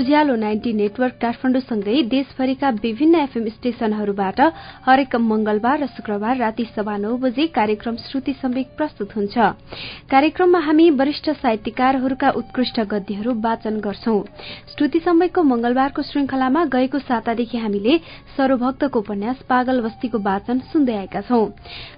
उज्यालो ninety network काठमाडौँसँगै देशभरिका विभिन्न FM स्टेशनहरूबाट हरेक मंगलबार र शुक्रबार राति सभा नौ बजे कार्यक्रम श्रुति सम्वेक प्रस्तुत हुन्छ। कार्यक्रममा हामी वरिष्ठ साहित्यकारहरूका उत्कृष्ट गद्यहरू वाचन गर्छौं। श्रुति सम्वेकको मंगलबारको श्रृंखलामा गएको सातादेखि हामीले सरोभक्तको उपन्यास पागल बस्तीको वाचन सुन्दै आएका छौं।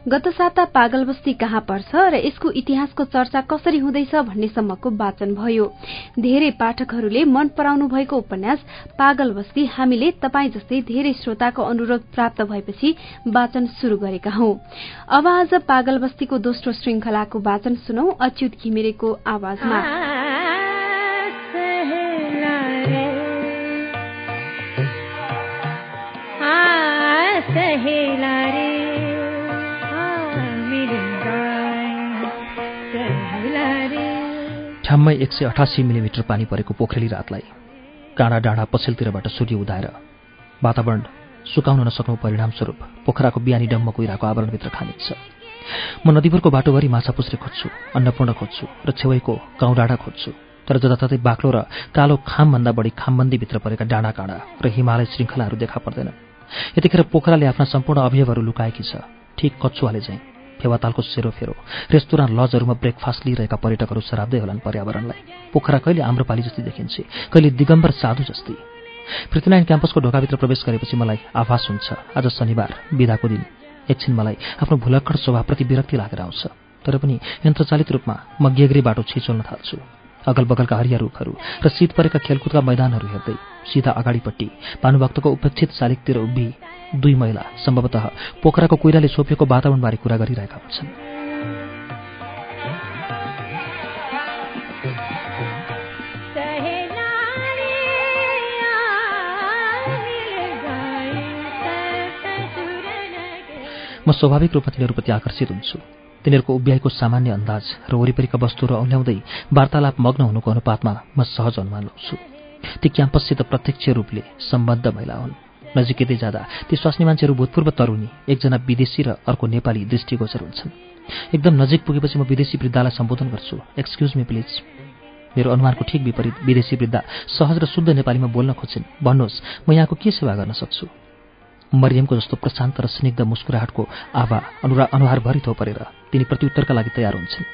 गत साता पागल बस्ती कहाँ पर्छ र यसको इतिहासको चर्चा कसरी हुँदैछ भन्नेसम्मको वाचन भयो। धेरै पाठकहरूले मन पराउनु भएको उपन्यास पागल बस्ती हामीले तपाई जस्तै धेरै श्रोताको अनुरोध प्राप्त भएपछि वाचन शुरू गरेका हौं। अब आज पागल बस्तीको दोस्रो श्रृंखलाको वाचन सुनौ अच्युत घिमिरेको आवाजमा। ठ्याम्मै एक सय अठासी मिलिमिटर पानी परेको पोखरेली रातलाई। काँडा डाँडा पछिल्तिरबाट सूर्य उदाएर वातावरण सुकाउन नसक्नु परिणामस्वरूप पोखराको बिहानी डम्म कुहिराको आवरणभित्र खानिन्छ। म नदीपुरको बाटोभरि माछा पुस्रे खोज्छु अन्नपूर्ण खोज्छु र छेउको गाउँ डाँडा खोज्छु। तर जताततै बाक्लो र कालो खामभन्दा बढी खामबन्दीभित्र परेका डाँडा काँडा र हिमालय श्रृङ्खलाहरू देखा पर्दैन यतिखेर पोखराले आफ्ना सम्पूर्ण अवयवहरू लुकाएकी छ ठिक कच्छुवाले चाहिँ फेवातालको सेरोफेरो रेस्तुराँ लजहरूमा ब्रेकफास्ट लिइरहेका पर्यटकहरू सराप्दै होलान् पर्यावरणलाई। पोखरा कहिले आम्रपाली जस्तै देखिन्छ कहिले दिगम्बर साधु जस्तै। पृथ्वीनारायण क्याम्पसको ढोकाभित्र प्रवेश गरेपछि मलाई आभास हुन्छ। आज शनिबार बिदाको दिन। एकछिन मलाई आफ्नो भुलक्कड स्वभावप्रति विरक्ति लागेर आउँछ। तर पनि यन्त्रचालित रूपमा म गेग्री बाटो छिचोल्न थाल्छु। अगल बगलका हरिया रुखहरू र शीत परेका खेलकुदका मैदानहरू हेर्दै सिधा अगाडिपट्टि भानुभक्तको उपेक्षित शालिकतिर उभि दुई महिला सम्भवतः पोखराको कोइराले छोपिएको वातावरणबारे कुरा गरिरहेका हुन्छन्। म स्वाभाविक रूपमा तिनीहरूप्रति आकर्षित हुन्छु। तिनीहरूको उभ्याएको सामान्य अन्दाज र वरिपरिका वस्तुहरू औल्याउँदै वार्तालाप मग्न हुनुको अनुपातमा म सहज अनुमान लाउँछु ती क्याम्पससित प्रत्यक्ष रूपले सम्बद्ध महिला हुन्। नजिकै जाँदा ती स्वास्नी मान्छेहरू भूतपूर्व तरुणी एकजना विदेशी र अर्को नेपाली दृष्टिगोचर हुन्छन्। एकदम नजिक पुगेपछि म विदेशी वृद्धालाई सम्बोधन गर्छु। एक्सक्युज मी प्लिज मेरो अनुमानको ठिक विपरीत विदेशी वृद्धा सहज र शुद्ध नेपालीमा बोल्न खोज्छन्। भन्नुहोस् म यहाँको के सेवा गर्न सक्छु? मरियमको जस्तो प्रशान्त र स्निग्ध मुस्कुराहटको आभा अनुरा अनुहारभरि थोपरेर तिनी प्रत्युत्तरका लागि तयार हुन्छन्।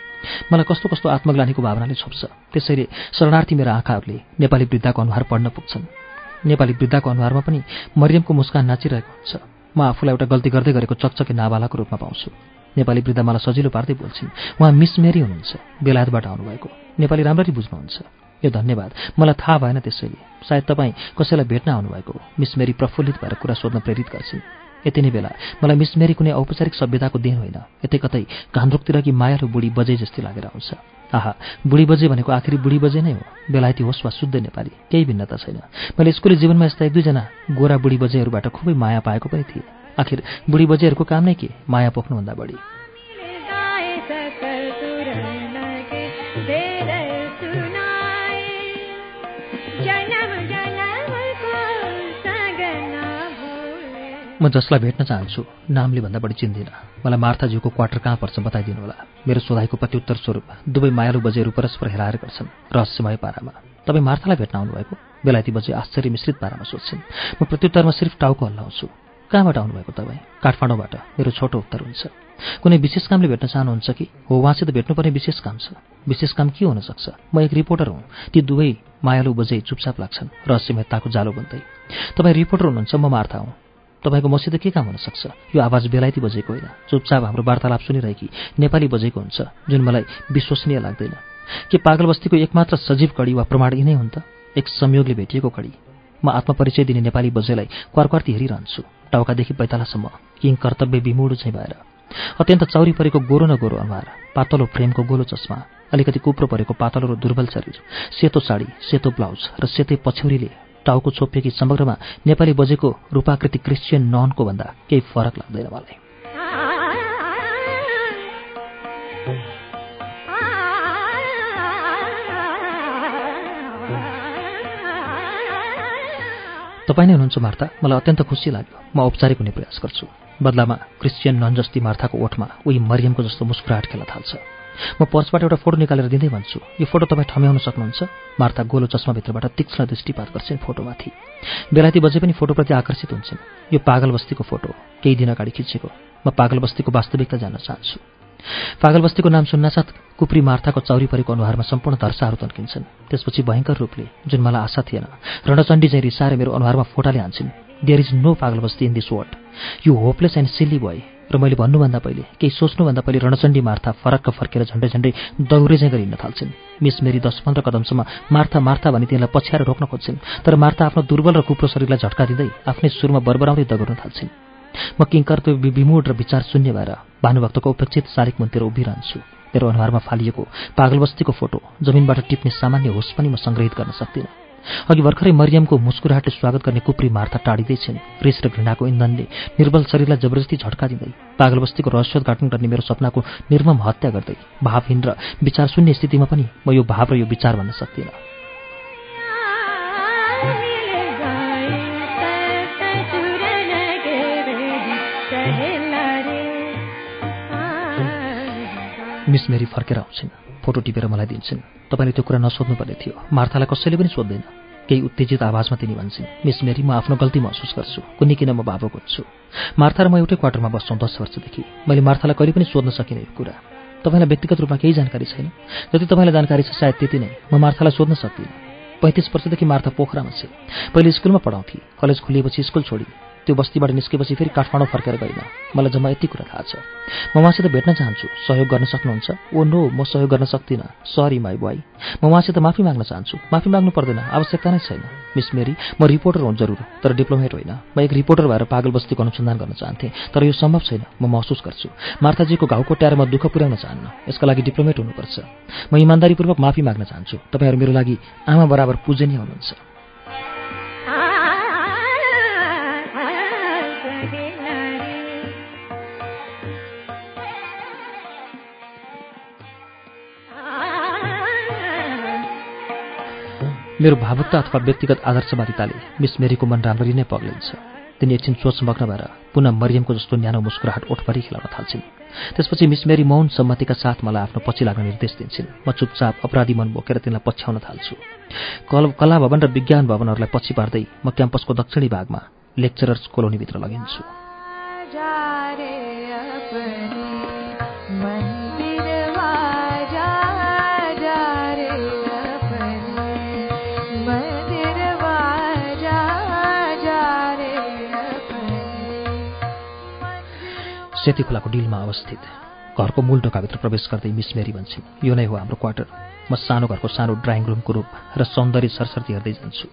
मलाई कस्तो कस्तो आत्मग्लानीको भावनाले छोप्छ। त्यसैले शरणार्थी मेरा आँखाहरूले नेपाली वृद्धाको अनुहार पढ्न पुग्छन्। नेपाली वृद्धाको अनुहारमा पनि मरियमको मुस्कान नाचिरहेको हुन्छ। म आफूलाई एउटा गल्ती गर्दै गरेको चकचके नाबालाको रूपमा पाउँछु। नेपाली वृद्ध मलाई सजिलो पार्दै बोल्छिन् उहाँ मिस मेरी हुनुहुन्छ बेलायतबाट आउनुभएको। नेपाली राम्ररी बुझ्नुहुन्छ। यो धन्यवाद। मलाई थाहा भएन त्यसैले। सायद तपाईँ कसैलाई भेट्न आउनुभएको मिस मेरी प्रफुल्लित भएर कुरा सोध्न प्रेरित गर्छिन्। यति नै बेला मलाई मिस मेरी कुनै औपचारिक सभ्यताको देन होइन। यतै कतै कान्द्रोकतिरकी मायालु बुढी बजे जस्तै लागेर आउँछ। आहा बुढी बजे भनेको आखिरी बुढी बजे नै हो। बेलायती होस् वा शुद्ध नेपाली केही भिन्नता छैन। मैले स्कुली जीवनमा यस्ता एक दुईजना गोरा बुढी बजेहरूबाट खुबै माया पाएको पनि थिएँ। आखिर बुढी बजेहरूको काम नै के? माया पोख्नुभन्दा बढी। म जसलाई भेट्न चाहन्छु नामले भन्दा बढी चिन्दिनँ। मलाई मार्थाज्यूको क्वार्टर कहाँ पर्छ बताइदिनु होला। मेरो सोधाइको प्रत्युत्तर स्वरूप दुवै मायालु बजेहरू परस्पर हेराएर गर्छन् रहस्यमय पारामा। तपाईँ मार्थालाई भेट्न आउनुभएको? बेलायती बजे आश्चर्य मिश्रित पारामा सोध्छन्। म प्रत्युत्तरमा सिर्फ टाउको हल्लाउँछु कहाँबाट आउनुभएको तपाईँ? काठमाडौँबाट। मेरो छोटो उत्तर हुन्छ। कुनै विशेष कामले भेट्न चाहनुहुन्छ कि? हो उहाँसित भेट्नुपर्ने विशेष काम छ। विशेष काम के हुन सक्छ? म एक रिपोर्टर हुँ। ती दुवै मायालु बजे चुपचाप लाग्छन्। रहस्यमयताको जालो बन्दै। तपाईँ रिपोर्टर हुनुहुन्छ म मार्था हुँ। तपाईँको मसित के काम हुन सक्छ? यो आवाज बेलायती बजेको होइन। चुपचाप हाम्रो वार्तालाप सुनिरहेकी नेपाली बजेको हुन्छ जुन मलाई विश्वसनीय लाग्दैन। के पागल बस्तीको एकमात्र सजीव कडी वा प्रमाण यिनै हुन् त? एक संयोगले भेटिएको कडी। म आत्मपरिचय दिने नेपाली बजेलाई क्वारक्वार्ती हेरिरहन्छु। टाउकादेखि पैतालासम्म किङ कर्तव्य विमूढ चाहिँ भएर। अत्यन्त चौरी परेको गोरो न गोरो अनुहार पातलो फ्रेमको गोलो चस्मा अलिकति कुप्रो परेको पातलो र दुर्बल शरीर सेतो साडी सेतो ब्लाउज र सेतै पछ्यौरीले टाउको छोपिएकी समग्रमा नेपाली बजेको रूपाकृति क्रिस्चियन ननको भन्दा केही फरक लाग्दैन मलाई। तपाईँ नै हुनुहुन्छ मार्ता मलाई अत्यन्त खुसी लाग्यो। म औपचारिक हुने प्रयास गर्छु। बदलामा क्रिस्चियन नन जस्ती मार्थाको ओठमा उही मरियमको जस्तो मुस्कुराहट खेल्न थाल्छ। म पर्सबाट एउटा फोटो निकालेर दिँदै भन्छु। यो फोटो तपाईँ ठम्याउन सक्नुहुन्छ। मार्था गोलो चस्माभित्रबाट तीक्ष्ण दृष्टिपात गर्छिन् फोटोमाथि। बेलायती बजे पनि फोटोप्रति आकर्षित हुन्छन्। यो पागल बस्तीको फोटो केही दिन अगाडि खिचेको। म पागल बस्तीको वास्तविकता जान्न चाहन्छु। पागल बस्तीको नाम सुन्नासाथ कुप्री मार्थाको चौरी परेको अनुहारमा सम्पूर्ण धर्साहरू तन्किन्छन्। त्यसपछि भयङ्कर रूपले जुन मलाई आशा थिएन रणचण्डी चाहिँ रिसाएर मेरो अनुहारमा फोटाले हान्छन् there is no Pagal Basti in this world you hopeless and silly भए र मैले भन्नुभन्दा पहिले केही सोच्नुभन्दा पहिले रणचण्डी मार्था फरक्क फर्केर झन्डै झन्डै दौरे चाहिँ गरी हिँड्न थाल्छन्। मिस मेरी दस पन्ध्र कदमसम्म मार्था मार्था भनी तिनलाई पछ्याएर रोक्न खोज्छन् तर मार्था आफ्नो दुर्बल र कुप्रो शरीरलाई झट्का दिँदै आफ्नै सुरमा बरबराउँदै दगुर्न थाल्छिन्। म किङ्कर त्यो विमूढ र विचार शून्य भएर भानुभक्तको उपेक्षित शालिक मन्तिर उभिरहन्छु। मेरो अनुहारमा फालिएको पागलबस्तीको फोटो जमिनबाट टिप्ने सामान्य होस् पनि म सङ्ग्रहित गर्न सक्दिनँ। अघि भर्खरै मरियमको मुस्कुराहटले स्वागत गर्ने कुप्री मार्था टाढिँदैछन्। रिस र घृणाको इन्धनले निर्बल शरीरलाई जबरजस्ती झट्का दिँदै पागलबस्तीको रहस्योद्घाटन गर्ने मेरो सपनाको निर्मम हत्या गर्दै भावहीन र विचार शून्य स्थितिमा पनि म यो भाव र यो विचार भन्न सक्दिनँ। मिस मेरी फर्केर आउँछिन्। फोटो टिपेर मलाई दिन्छन्। तपाईँले त्यो कुरा नसोध्नुपर्ने थियो। मार्थालाई कसैले पनि सोध्दैन। केही उत्तेजित आवाजमा तिनी भन्छन् मिस मेरी म आफ्नो गल्ती महसुस गर्छु। कुनै किन म बाबु खोज्छु? मार्था र म एउटै क्वार्टरमा बस्छौँ दस वर्षदेखि। मैले मार्थालाई कहिले पनि सोध्न सकिनँ यो कुरा। तपाईँलाई व्यक्तिगत रूपमा केही जानकारी छैन? जति तपाईँलाई जानकारी छ सायद त्यति नै। म मार्थालाई सोध्न सक्दिनँ। पैँतिस वर्षदेखि मार्था पोखरामा छ। पहिले स्कुलमा पढाउँथे। कलेज खुलिएपछि स्कुल छोडी त्यो बस्तीबाट निस्केपछि फेरि काठमाडौँ फर्केर गइनँ मलाई जम्मा यति कुरा थाहा छ। म उहाँसित भेट्न चाहन्छु। सहयोग गर्न सक्नुहुन्छ? ओ नो म सहयोग गर्न सक्दिनँ। सरी माई बोय म उहाँसित माफी माग्न चाहन्छु। माफी माग्नु पर्दैन। आवश्यकता नै छैन। मिस मेरी म रिपोर्टर हुँ जरुर तर डिप्लोमेट होइन। म एक रिपोर्टर भएर पागल बस्तीको अनुसन्धान गर्न चाहन्थेँ तर यो सम्भव छैन। म महसुस गर्छु। मार्ताजीको घाउ कोट्याएर म दुःख पुर्याउन चाहन्न। यसका लागि डिप्लोमेट हुनुपर्छ। म इमान्दारीपूर्वक माफी माग्न चाहन्छु। तपाईँहरू मेरो लागि आमा बराबर पूजनीय हुनुहुन्छ। मेरो भावुकता अथवा व्यक्तिगत आदर्शवादिताले मिस मेरीको मन राम्ररी नै पग्लिन्छ। तिनी एकछिन सोचमग्न भएर पुनः मरियमको जस्तो न्यानो मुस्कुराहट ओठभरि खेलाउन थाल्छिन्। त्यसपछि मिस मेरी मौन सम्मतिका साथ मलाई आफ्नो पछि लाग्न निर्देश दिन्छन्। म चुपचाप अपराधी मन बोकेर तिनलाई पछ्याउन थाल्छु। कला भवन र विज्ञान भवनहरूलाई पछि पार्दै म क्याम्पसको दक्षिणी भागमा लेक्चरर्स कोलोनीभित्र लगिन्छु। सेती खोलाको डिलमा अवस्थित। घरको मूल ढोकाभित्र प्रवेश गर्दै मिस मेरी भन्छन् यो नै हो हाम्रो क्वार्टर। म सानो घरको सानो ड्राइङ रुमको रूप र सौन्दर्य सरसर्ती हेर्दै जान्छु।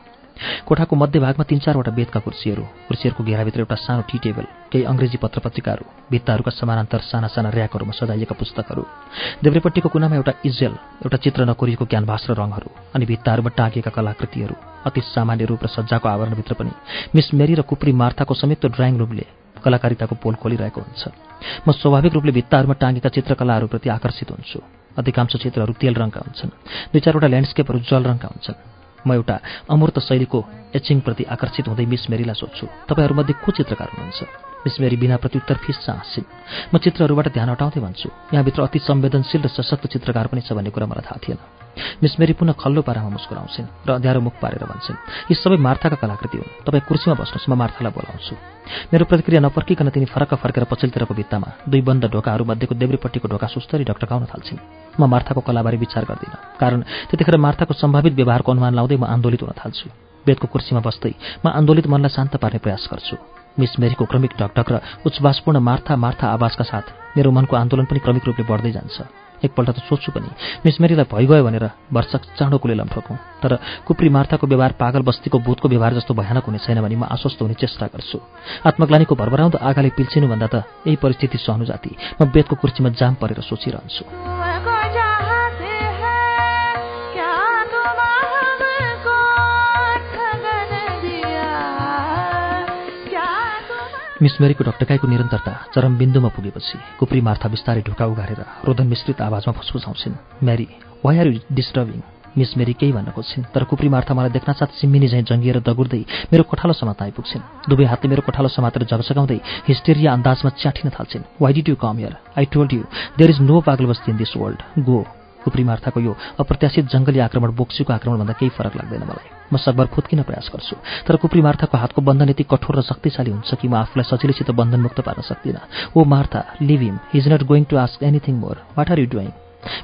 कोठाको मध्यभागमा तिन चारवटा बेदका कुर्सीहरू कुर्सीहरूको घेराभित्र एउटा सानो टी टेबल केही अङ्ग्रेजी पत्र पत्रिकाहरू भित्ताहरूका समानान्तर साना साना ऱ्याकहरूमा सजाइएका पुस्तकहरू देब्रेपट्टिको कुनामा एउटा इजेल एउटा चित्र नकोरिएको क्यानभास र रङहरू अनि भित्ताहरूमा टाँगिएका कलाकृतिहरू अति सामान्य रूप र सज्जाको आवरणभित्र पनि। मिस मेरी र कुप्री मार्थाको समेत ड्राइङ रुमले कलाकारिताको पोल खोलिरहेको हुन्छ। म स्वाभाविक रूपले भित्ताहरूमा टाँगेका चित्रकलाहरूप्रति आकर्षित हुन्छु। अधिकांश चित्रहरू तेल रङका हुन्छन्। दुई चारवटा ल्यान्डस्केपहरू जल रङका हुन्छन्। म एउटा अमूर्त शैलीको एचिङप्रति आकर्षित हुँदै मिस मेरीलाई सोध्छु तपाईँहरूमध्ये को चित्रकार हुनुहुन्छ? मिस मेरी बिना प्रत्युत्तर फिस्सा हाँस्छिन् म चित्रहरूबाट ध्यान हटाउँदै भन्छु यहाँभित्र अति संवेदनशील र सशक्त चित्रकार पनि छ भन्ने कुरा मलाई थाहा थिएन। मिस मेरी पुनः खल्लो पारामा मुस्कुराउँछिन् र अँध्यारो मुख पारेर भन्छन् यी सबै मार्थाका कलाकृति हुन्। तपाईँ कुर्सीमा बस्नुहोस् म मार्थालाई बोलाउँछु। मेरो प्रतिक्रिया नपर्किकन तिनी फरक फर्केर पछिल्लोतिरको भित्तामा दुई बन्द ढोकाहरू मध्येको देब्रीपट्टिको ढोका सुस्तरी ढकटकाउन थाल्छिन्। म मार्थाको कलाबारे विचार गर्दिनँ कारण त्यतिखेर मार्थाको सम्भावित व्यवहारको अनुमान लाउँदै म आन्दोलित हुन थाल्छु। बेदको कुर्सीमा बस्दै म आन्दोलित मनलाई शान्त पार्ने प्रयास गर्छु। मिस मेरीको क्रमिक ढकढक र उच्छ्वासपूर्ण मार्था मार्था आवाजका साथ मेरो मनको आन्दोलन पनि क्रमिक रूपले बढ्दै जान्छ। एकपल्ट त सोध्छु पनि मिस मेरीलाई भइगयो भनेर वर्षक चाँडो कुले ठोकौँ तर कुप्री मार्थाको व्यवहार पागल बस्तीको भूतको व्यवहार जस्तो भयानक हुने छैन भने म आश्वस्त हुने चेष्टा गर्छु। आत्मग्लानीको भरभराउँदो आगाले पिल्सिनुभन्दा त यही परिस्थिति सहनु जाति म बेदको कुर्सीमा जाम परेर सोचिरहन्छु। मिसमेरीको ढकटकाईको निरन्तरता चरम बिन्दुमा पुगेपछि कुप्री मार्था बिस्तारै ढुका उघारेर रोदन मिश्रित आवाजमा फुसफुसाउँछिन्। Mary why are you disturbing Miss Mary केही भन्न खोज्छिन् तर कुप्री मार्था मलाई देख्न साथ सिम्मिनी झैँ जङ्गिएर दगुर्दै मेरो कोठालो समात आइपुग्छिन्। दुवै हातले मेरो कोठालो समातेर झगझगाउँदै हिस्टेरिया अन्दाजमा च्याठिन थाल्छिन्। Why did you come here I told you there is no basti in this world go कुप्री मार्थाको यो अप्रत्याशित जङ्गली आक्रमण बोक्सीको आक्रमणभन्दा केही फरक लाग्दैन मलाई। म सकभर फुत्किन प्रयास गर्छु। तर कुप्री मार्थाको हातको बन्धन यति कठोर र शक्तिशाली हुन्छ कि म आफूलाई सजिलैसित बन्धनमुक्त पार्न सक्दिनँ। O Martha leave him he's not going to ask anything more what are you doing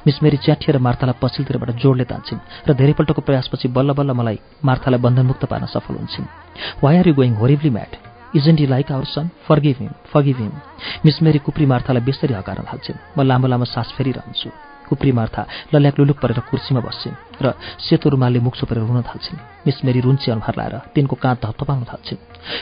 Miss Mary च्याठिएर मार्थालाई पछिल्तिरबाट जोडले तान्छिन् र धेरैपल्टको प्रयासपछि बल्ल बल्ल मलाई मार्थालाई बन्धनमुक्त पार्न सफल हुन्छन्। Why are you going होरिभली mad isn't you like our son forgive him forgive him miss Mary कुप्री मार्थालाई बेसरी हकार्न थाल्छिन् म लामो लामो सास फेरिरहन्छु। कुप्री मार्था लल्याक लुलुक परेर कुर्सीमा बस्छिन् र सेतो रुमालले मुक्सो परेर रुन थाल्छिन्। मिस मेरी रुन्ची अनुहार लाएर तिनको काँध धप्तपाउन थाल्छिन्।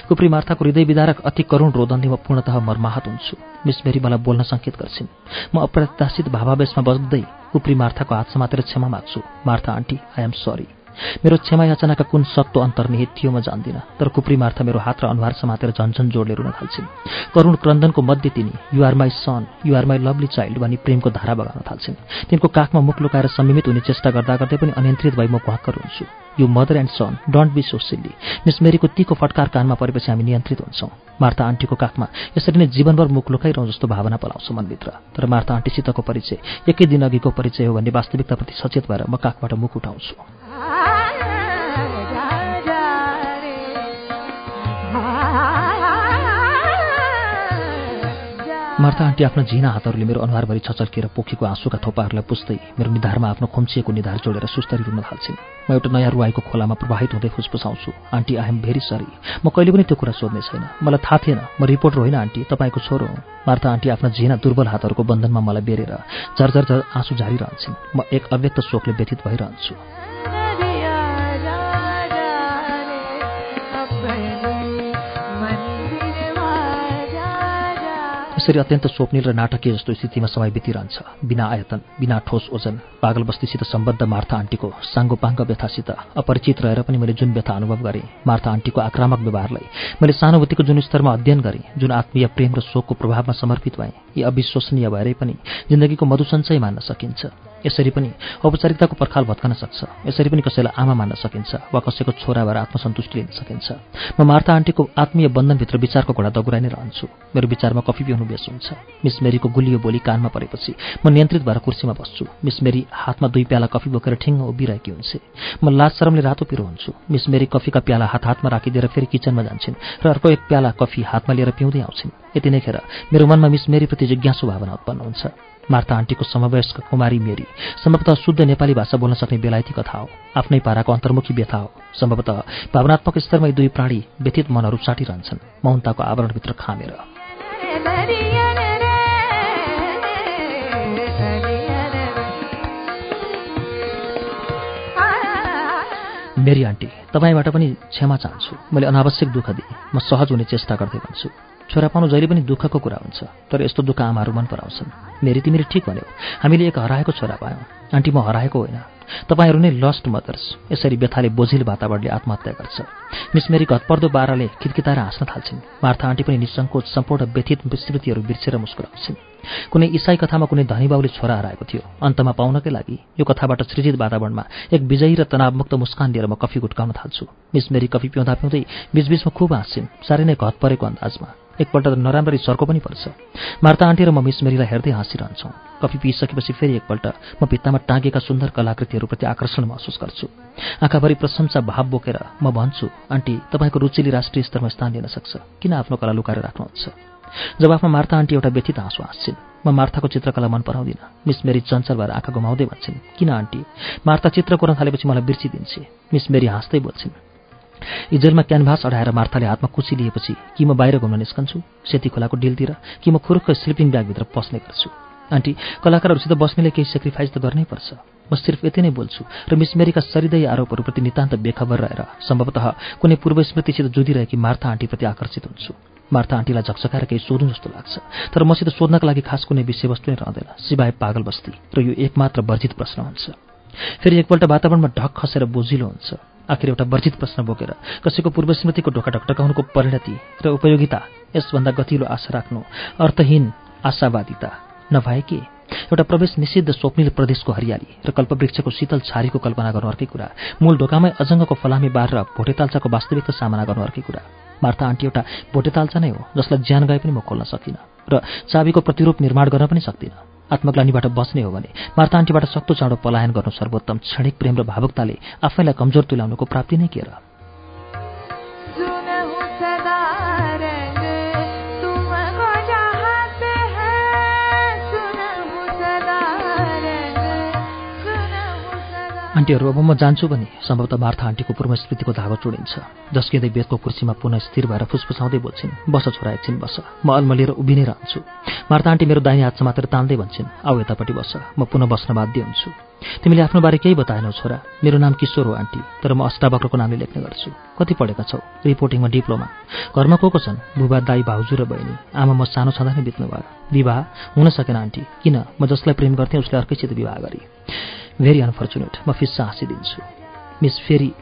कुप्री मार्थाको हृदय विदारक अति करुण रोदनले म पूर्णतः मर्माहत हुन्छु। मिस मेरी मलाई बोल्न सङ्केत गर्छिन्। म अप्रत्याशित भावावेशमा बस्दै कुप्री मार्थाको हात समातेर क्षमा माग्छु। Martha aunty I am sorry मेरो क्षमा याचनाका कुन सत्व अन्तर्निहित थियो म जान्दिनँ। तर कुप्री मार्था मेरो हात र अनुहार समातेर झन्झन जोडले रुन थाल्छिन्। करुण क्रन्दनको मध्ये तिनी you're my son you're my lovely child भनी प्रेमको धारा बगाउन थाल्छिन्। तिनको काखमा मुख लुकाएर संयमित हुने चेष्टा गर्दा गर्दै पनि अनियन्त्रित भई म क्वाक्कर हुन्छु। You mother and son don't be so silly Miss मेरीको तीको फटकार कानमा परेपछि हामी नियन्त्रित हुन्छौँ। मार्था आन्टीको काखमा यसरी नै जीवनभर मुख लुकाइरहँ जस्तो भावना पलाउँछ मनभित्र। तर मार्था आन्टीसितको परिचय एकै दिन अघिको परिचय हो भन्ने वास्तविकताप्रति सचेत भएर म काखबाट मुख उठाउँछु। मार्था आन्टी आफ्नो झिना हातहरूले मेरो अनुहारभरि छचल्किएर पोखीको आँसुका थोपाहरूलाई पुस्दै मेरो निधारमा आफ्नो खुम्चिएको निधार जोडेर सुस्तरी रुन थाल्छिन्। म एउटा नयाँ रुवाईको खोलामा प्रवाहित हुँदै फुसफुसाउँछु। Aunty I am very sorry म कहिले पनि त्यो कुरा सोध्ने छैन। मलाई थाहा थिएन। म रिपोर्टर होइन आन्टी। तपाईँको छोरो हुँ। मार्था आन्टी आफ्ना झिना दुर्बल हातहरूको बन्धनमा मलाई बेरेर झरझर आँसु झारिरहन्छन्। म एक अव्यक्त शोकले व्यथित भइरहन्छु। यसरी अत्यन्त स्वप्निल र नाटकीय जस्तो स्थितिमा समय बितिरहन्छ। बिना आयतन बिना ठोस ओजन पागल बस्तीसित सम्बद्ध मार्था आन्टीको साङ्गोपाङ्ग व्यथासित अपरिचित रहेर पनि मैले जुन व्यथा अनुभव गरेँ मार्था आन्टीको आक्रामक व्यवहारलाई मैले सानुभूतिको जुन स्तरमा अध्ययन गरेँ जुन आत्मीय प्रेम र शोकको प्रभावमा समर्पित भएँ यी अविश्वसनीय भएरै पनि जिन्दगीको मधुसञ्चय मान्न सकिन्छ। यसरी पनि औपचारिकताको पर्खाल भत्कन सक्छ। यसरी पनि कसैलाई आमा मान्न सकिन्छ वा कसैको छोरा भएर आत्मसन्तुष्टि लिन सकिन्छ। म मार्था आन्टीको आत्मीय बन्धनभित्र विचारको घोडा दगुराइ नै रहन्छु। मेरो विचारमा कफी पिउनु बेस हुन्छ मिस मेरीको गुलियो बोली कानमा परेपछि म नियन्त्रित भएर कुर्सीमा बस्छु। मिस मेरी हातमा दुई प्याला कफी बोकेर ठिङ्ग उभिरहेकी हुन्छ। म लाज शरमले रातो पिरो हुन्छु। मिस मेरी कफीका प्याला हात हातमा राखिदिएर फेरि किचनमा जान्छन् र अर्को एक प्याला कफी हातमा लिएर पिउँदै आउँछिन्। यति नै खेर मेरो मनमा मिस मेरीप्रति जिज्ञासु भावना उत्पन्न हुन्छ। मार्था आन्टीको समवयस्क कुमारी मेरी सम्भवतः शुद्ध नेपाली भाषा बोल्न सक्ने बेलायती कथा हो। आफ्नै पाराको अन्तर्मुखी व्यथा हो। सम्भवतः भावनात्मक स्तरमा दुई प्राणी व्यथित मनहरू साटिरहन्छन्। मौनताको आवरणभित्र खामेर। मेरी आन्टी तपाईँबाट पनि क्षमा चाहन्छु मैले अनावश्यक दुःख दिएँ म सहज हुने चेष्टा गर्दै भन्छु छोरा पाउनु जहिले पनि दुःखको कुरा हुन्छ तर यस्तो दुःख आमाहरू मन पराउँछन्। मेरी तिमीले ठिक भन्यौ हामीले एक हराएको छोरा पायौँ। आन्टी म हराएको होइन। तपाईँहरू नै लस्ट मदर्स यसरी व्यथाले बोझिल वातावरणले आत्महत्या गर्छ। मिस मेरी घतपर्दो बाह्रले खितकिताएर हाँस्न थाल्छिन्। मार्था आन्टी पनि निसङ्कोच सम्पूर्ण व्यथित स्मृतिहरू बिर्सेर मुस्कुराउँछिन्। कुनै इसाई कथामा कुनै धनी बाउले छोरा हराएको थियो अन्तमा पाउनकै लागि यो कथाबाट सृजित वातावरणमा एक विजयी र तनावमुक्त मुस्कान लिएर म कफी गुटकाउन थाल्छु। मिस मेरी कफी पिउँदा पिउँदै बीचबीचमा खुब हाँस्छिन्। साह्रै नै घत परेको अन्दाजमा। एकपल्ट त नराम्ररी सर्को पनि पर्छ। मार्ता आन्टी र म मिस मेरीलाई हेर्दै हाँसिरहन्छौँ। कफी पिइसकेपछि फेरि एकपल्ट म भित्तामा टाँगेका सुन्दर कलाकृतिहरूप्रति आकर्षण महसुस गर्छु। आँखाभरि प्रशंसा भाव बोकेर म भन्छु आन्टी तपाईँको रुचिले राष्ट्रिय स्तरमा स्थान लिन सक्छ। किन आफ्नो कला लुकाएर राख्नुहुन्छ? जवाफमा मार्ता आन्टी एउटा व्यथित हाँसो हाँस्छिन्। म मार्थाको चित्रकला मन पराउँदिनँ। मिस मेरी चञ्चल भएर आँखा घुमाउँदै भन्छन् किन आन्टी? मार्ता चित्र कोर्न थालेपछि मलाई बिर्सिदिन्छे। मिस मेरी हाँस्दै बोल्छिन् इजेलमा क्यानभास अडाएर मार्थाले हातमा कुची लिएपछि कि म बाहिर घुम्न निस्कन्छु सेती खोलाको डिलतिर कि म खुरुक्क स्लिपिङ ब्यागभित्र पस्ने गर्छु। आन्टी कलाकारहरूसित बस्नेले केही सेक्रिफाइस त गर्नै पर्छ। म सिर्फ यति नै बोल्छु र मिस मेरीका सरिदय आरोपहरूप्रति नितान्त बेखबर रहेर सम्भवतः कुनै पूर्व स्मृतिसित जुधिरहेकी मार्था आन्टीप्रति आकर्षित हुन्छु। मार्था आन्टीलाई झकझकाएर केही सोध्नु जस्तो लाग्छ तर मसित सोध्नका लागि खास कुनै विषयवस्तु नै रहँदैन सिवाय पागल बस्ती र यो एकमात्र वर्जित प्रश्न हुन्छ। फेरि एकपल्ट वातावरणमा ढक खसेर बोझिलो हुन्छ। आखिर एउटा वर्जित प्रश्न बोकेर कसैको पूर्व स्मृतिको ढोका ढकटकाउनुको परिणति र उपयोगिता यसभन्दा गतिलो आशा राख्नु अर्थहीन आशावादिता नभए के? एउटा प्रवेश निषिद्ध स्वप्निल प्रदेशको हरियाली र कल्पवृक्षको शीतल छारीको कल्पना गर्नु अर्कै कुरा। मूल ढोकामै अजङ्गको फलामी बार र भोटेताल्चाको वास्तविकता सामना गर्नु अर्कै कुरा। मार्था आन्टी एउटा भोटेताल्चा नै हो जसलाई ज्यान गए पनि म खोल्न सकिनँ र चाबीको प्रतिरूप निर्माण गर्न पनि सक्दिनँ। आत्मग्लानीबाट बस्ने हो भने मार्ता आन्टीबाट सक्दो चाँडो पलायन गर्नु सर्वोत्तम क्षणिक प्रेम र भावुकताले आफैलाई कमजोर तुल्याउनुको प्राप्ति नै के र? आन्टीहरू अब म जान्छु भने सम्भवतः मार्था आन्टीको पूर्व स्मृतिको धागो चुडिन्छ जस्किँदै बेदको कुर्सीमा पुनः स्थिर भएर फुसफुसाउँदै बोल्छिन् बस छोरा एकछिन बस। म अल्मलिएर उभिनै रहन्छु। मार्था आन्टी मेरो दाहिने हात मात्र तान्दै भन्छन् आऊ यतापट्टि बस। म पुनः बस्न बाध्य हुन्छु। तिमीले आफ्नो बारे केही बताएनौ छोरा। मेरो नाम किशोर हो आन्टी तर म अष्टावक्रको नामले लेख्ने गर्छु। कति पढेका छौ? रिपोर्टिङमा डिप्लोमा। घरमा को को छन्? बुबा दाई भाउजू र बहिनी। आमा म सानो छँदा नै बित्नु भयो विवाह हुन सकेन आन्टी। किन? म जसलाई प्रेम गर्थेँ उसले अर्कैसित विवाह गरेँ। भेरी अनफर्चुनेट म फिस्सा हाँसिदिन्छु। मिस फेरि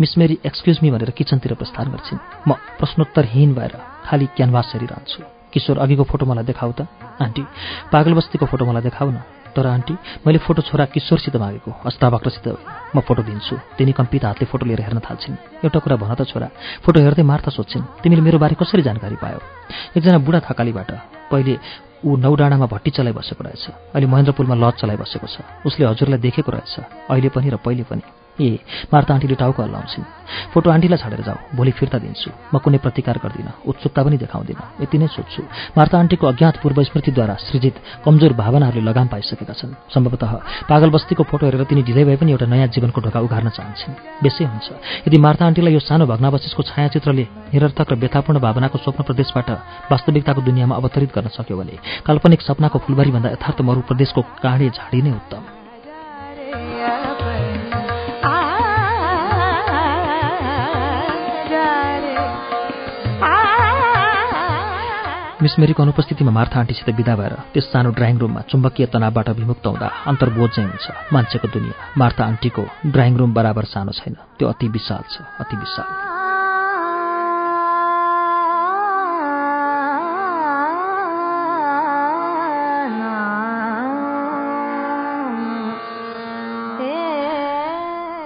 मिस मेरी एक्सक्युज मी भनेर किचनतिर प्रस्थान गर्छिन्। म प्रश्नोत्तरहीन भएर खालि क्यानभास हेरिरहन्छु। किशोर अघिको फोटो मलाई देखाउ त। आन्टी पागल बस्तीको फोटो मलाई देखाउ न। तर आन्टी मैले फोटो छोरा किशोरसित मागेको अस्ताबाक्रसित म फोटो दिन्छु। तिनी कम्पित हातले फोटो लिएर हेर्न थाल्छिन्। एउटा कुरा भन त छोरा फोटो हेर्दै मार्था सोध्छिन्। तिमीले मेरो बारे कसरी जानकारी पायो? एकजना बुढा थकालीबाट। पहिले ऊ नौडाँडामा भट्टी चलाइबसेको रहेछ। अहिले महेन्द्रपुलमा लज चलाइबसेको छ। उसले हजुरलाई देखेको रहेछ। अहिले पनि र पहिले पनि। ए मार्ता आन्टीले टाउको हल्लाउँछिन् फोटो आन्टीलाई छाडेर जाऊ भोलि फिर्ता दिन्छु। म कुनै प्रतिकार गर्दिनँ उत्सुकता पनि देखाउँदिनँ। यति नै सोध्छु। मार्ता आन्टीको अज्ञात पूर्व स्मृतिद्वारा सृजित कमजोर भावनाहरूले लगाम पाइसकेका छन्। सम्भवतः पागल बस्तीको फोटो हेरेर तिनी ढिलै भए पनि एउटा नयाँ जीवनको ढोका उघार्न चाहन्छन्। बेसै हुन्छ। यदि मार्ता आन्टीलाई यो सानो भग्नावशेषको छायाचित्रले निरर्थक र व्यथापूर्ण भावनाको स्वप्न प्रदेशबाट वास्तविकताको दुनियाँमा अवतरित गर्न सक्यो भने काल्पनिक सपनाको फुलबारीभन्दा यथार्थ मरू प्रदेशको काँडे झाडी नै उत्तम। मिस मेरीको अनुपस्थितिमा मार्था आन्टीसित विदा भएर त्यस सानो ड्राइङ रुममा चुम्बकीय तनावबाट विमुक्त हुँदा अन्तर्बोध चाहिँ हुन्छ। मान्छेको दुनियाँ मार्था आन्टीको ड्राइङ रुम बराबर सानो छैन। त्यो अति विशाल छ अति विशाल।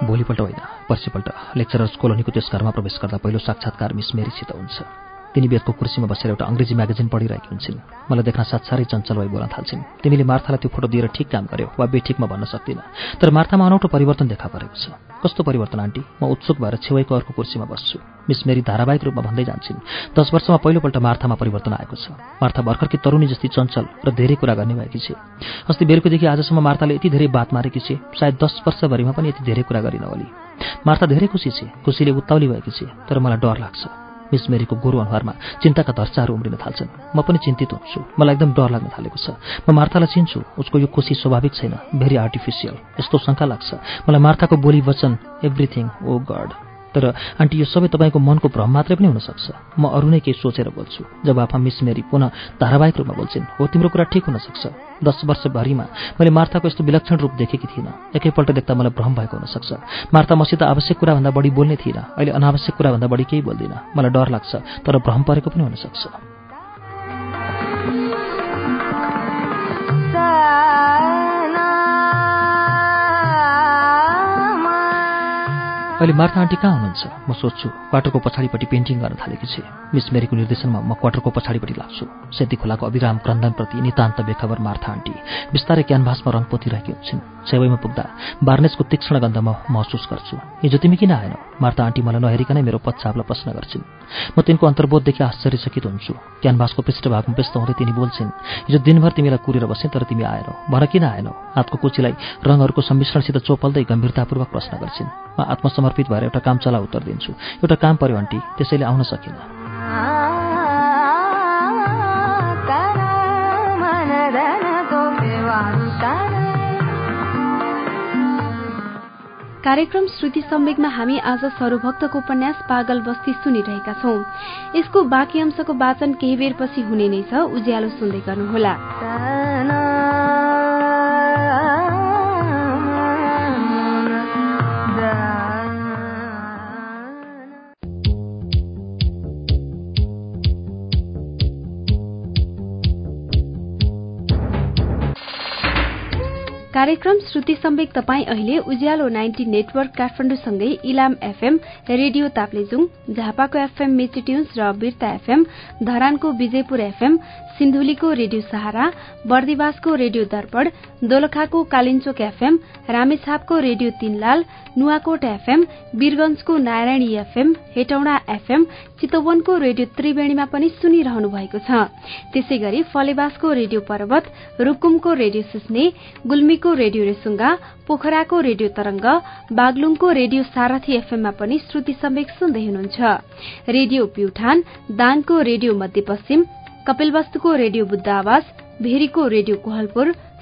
भोलिपल्ट होइन पर्सिपल्ट। लेक्चरर्स कोलोनीको त्यस घरमा प्रवेश गर्दा पहिलो साक्षात्कार मिस मेरीसित हुन्छ। तिनी बेदको कुर्सीमा बसेर एउटा अङ्ग्रेजी म्यागजिन पढिरहेकी हुन्छन्। मलाई देख्न साह्रै चञ्चल भई बोल्न थाल्छिन्। तिमीले मार्थालाई त्यो फोटो दिएर ठिक काम गर्यो वा बेठिकमा भन्न सक्दिनँ। तर मार्थामा अनौठो परिवर्तन देखा परेको छ। कस्तो परिवर्तन आन्टी? म उत्सुक भएर छेउको अर्को कुर्सीमा बस्छु। मिस मेरी धारावाहिक रूपमा भन्दै जान्छन्। दस वर्षमा पहिलोपल्ट मार्थामा परिवर्तन आएको छ। मार्था भर्खरकी तरुणी जस्तै चञ्चल र धेरै कुरा गर्ने भएकी छे। अस्ति बेलुकीदेखि आजसम्म मार्थाले यति धेरै बात मारेकी छे। सायद दस वर्षभरिमा पनि यति धेरै कुरा गरिन होली मार्था धेरै खुसी छे। खुसीले उत्ताउली भएकी छे तर मलाई डर लाग्छ। मिस मेरीको गोरु अनुहारमा चिन्ताका धर्चाहरू उम्रिन थाल्छन्। म पनि चिन्तित हुन्छु। मलाई एकदम डर लाग्न थालेको छ। म मार्थालाई चिन्छु। उसको यो खुसी स्वाभाविक छैन। Very artificial. यस्तो शङ्का लाग्छ। मलाई मार्थाको बोली वचन एभ्रिथिङ ओ गड तर आन्टी यो सबै तपाईँको मनको भ्रम मात्रै पनि हुनसक्छ। म अरू नै केही सोचेर बोल्छु। जब आफा मिस मेरी पुनः धारावाहिक रूपमा बोल्छिन् हो तिम्रो कुरा ठिक हुनसक्छ। दस वर्षभरिमा मैले मार्थाको यस्तो विलक्षण रूप देखेकी थिइनँ। एकैपल्ट देख्दा मलाई भ्रम भएको हुनसक्छ। मार्था मसित आवश्यक कुराभन्दा बढी बोल्ने थिइनँ। अहिले अनावश्यक कुराभन्दा बढी केही बोल्दिनँ। मलाई डर लाग्छ तर भ्रम परेको पनि हुनसक्छ। अहिले मार्था आन्टी कहाँ हुनुहुन्छ? म सोध्छु। क्वार्टरको पछाडिपट्टि पेन्टिङ गर्न थालेकी छे। मिस मेरीको निर्देशनमा म क्वार्टरको पछाडिपट्टि लाग्छु। सेती खोलाको अविराम क्रन्दनप्रति नितान्त बेखबर मार्था आन्टी बिस्तारै क्यानभासमा रङ पोतिरहेकी हुन्छन्। छेउमा पुग्दा बार्नेसको तीक्ष्ण गन्ध म महसुस गर्छु। हिजो तिमी किन आएनौ? मार्था आन्टी मलाई नहेरिकनै मेरो पच्छापलाई प्रश्न गर्छिन्। म तिनको अन्तर्बोधदेखि आश्चर्यचकित हुन्छु। क्यानभासको पृष्ठभागमा व्यस्त हुँदै तिनी बोल्छिन् हिजो दिनभर तिमीलाई कुरेर बसे तर तिमी आएनौ। भन किन आएनौ? हातको कुचीलाई रङहरूको सम्मिश्रणसित चोपल्दै गम्भीरतापूर्वक प्रश्न गर्छिन्। म आत्मसमर्पित भएर एउटा काम चला उत्तर दिन्छु। एउटा काम पर्यो आन्टी त्यसैले आउन सकिनँ। कार्यक्रम श्रुति सम्वेकमा हामी आज सरूभक्तको उपन्यास पागल बस्ती सुनिरहेका छौं। यसको बाँकी अंशको वाचन केही बेरपछि हुने नै छ उज्यालो सुन्दै गर्नुहोला। कार्यक्रम श्रुति सम्वेक तपाईँ अहिले उज्यालो नाइन्टी नेटवर्क काठमाडौँसँगै इलाम एफएम रेडियो ताप्लेजुङ झापाको एफएम मेचिट्युन्स र बिर्ता एफएम धरानको विजयपुर एफएम सिन्धुलीको रेडियो सहारा बर्दिवासको रेडियो दर्पण दोलखाको कालिन्चोक एफएम रामेछापको रेडियो तीनलाल नुवाकोट एफएम वीरगंजको नारायणी एफएम हेटौँडा एफएम चितवनको रेडियो त्रिवेणीमा पनि सुनिरहनु भएको छ। त्यसै गरी फलेवासको रेडियो पर्वत रूकुमको रेडियो सुस्ने गुल्मीको रेडियो रेसुङ्गा पोखराको रेडियो तरंग बागलुङको रेडियो सारथी एफएममा पनि श्रुति सम्वेक सुन्दै हुनुहुन्छ। रेडियो प्युठान दाङको रेडियो मध्यपश्चिम कपिलवस्तुको रेडियो बुद्ध आवाज भेरीको रेडियो कोहलपुर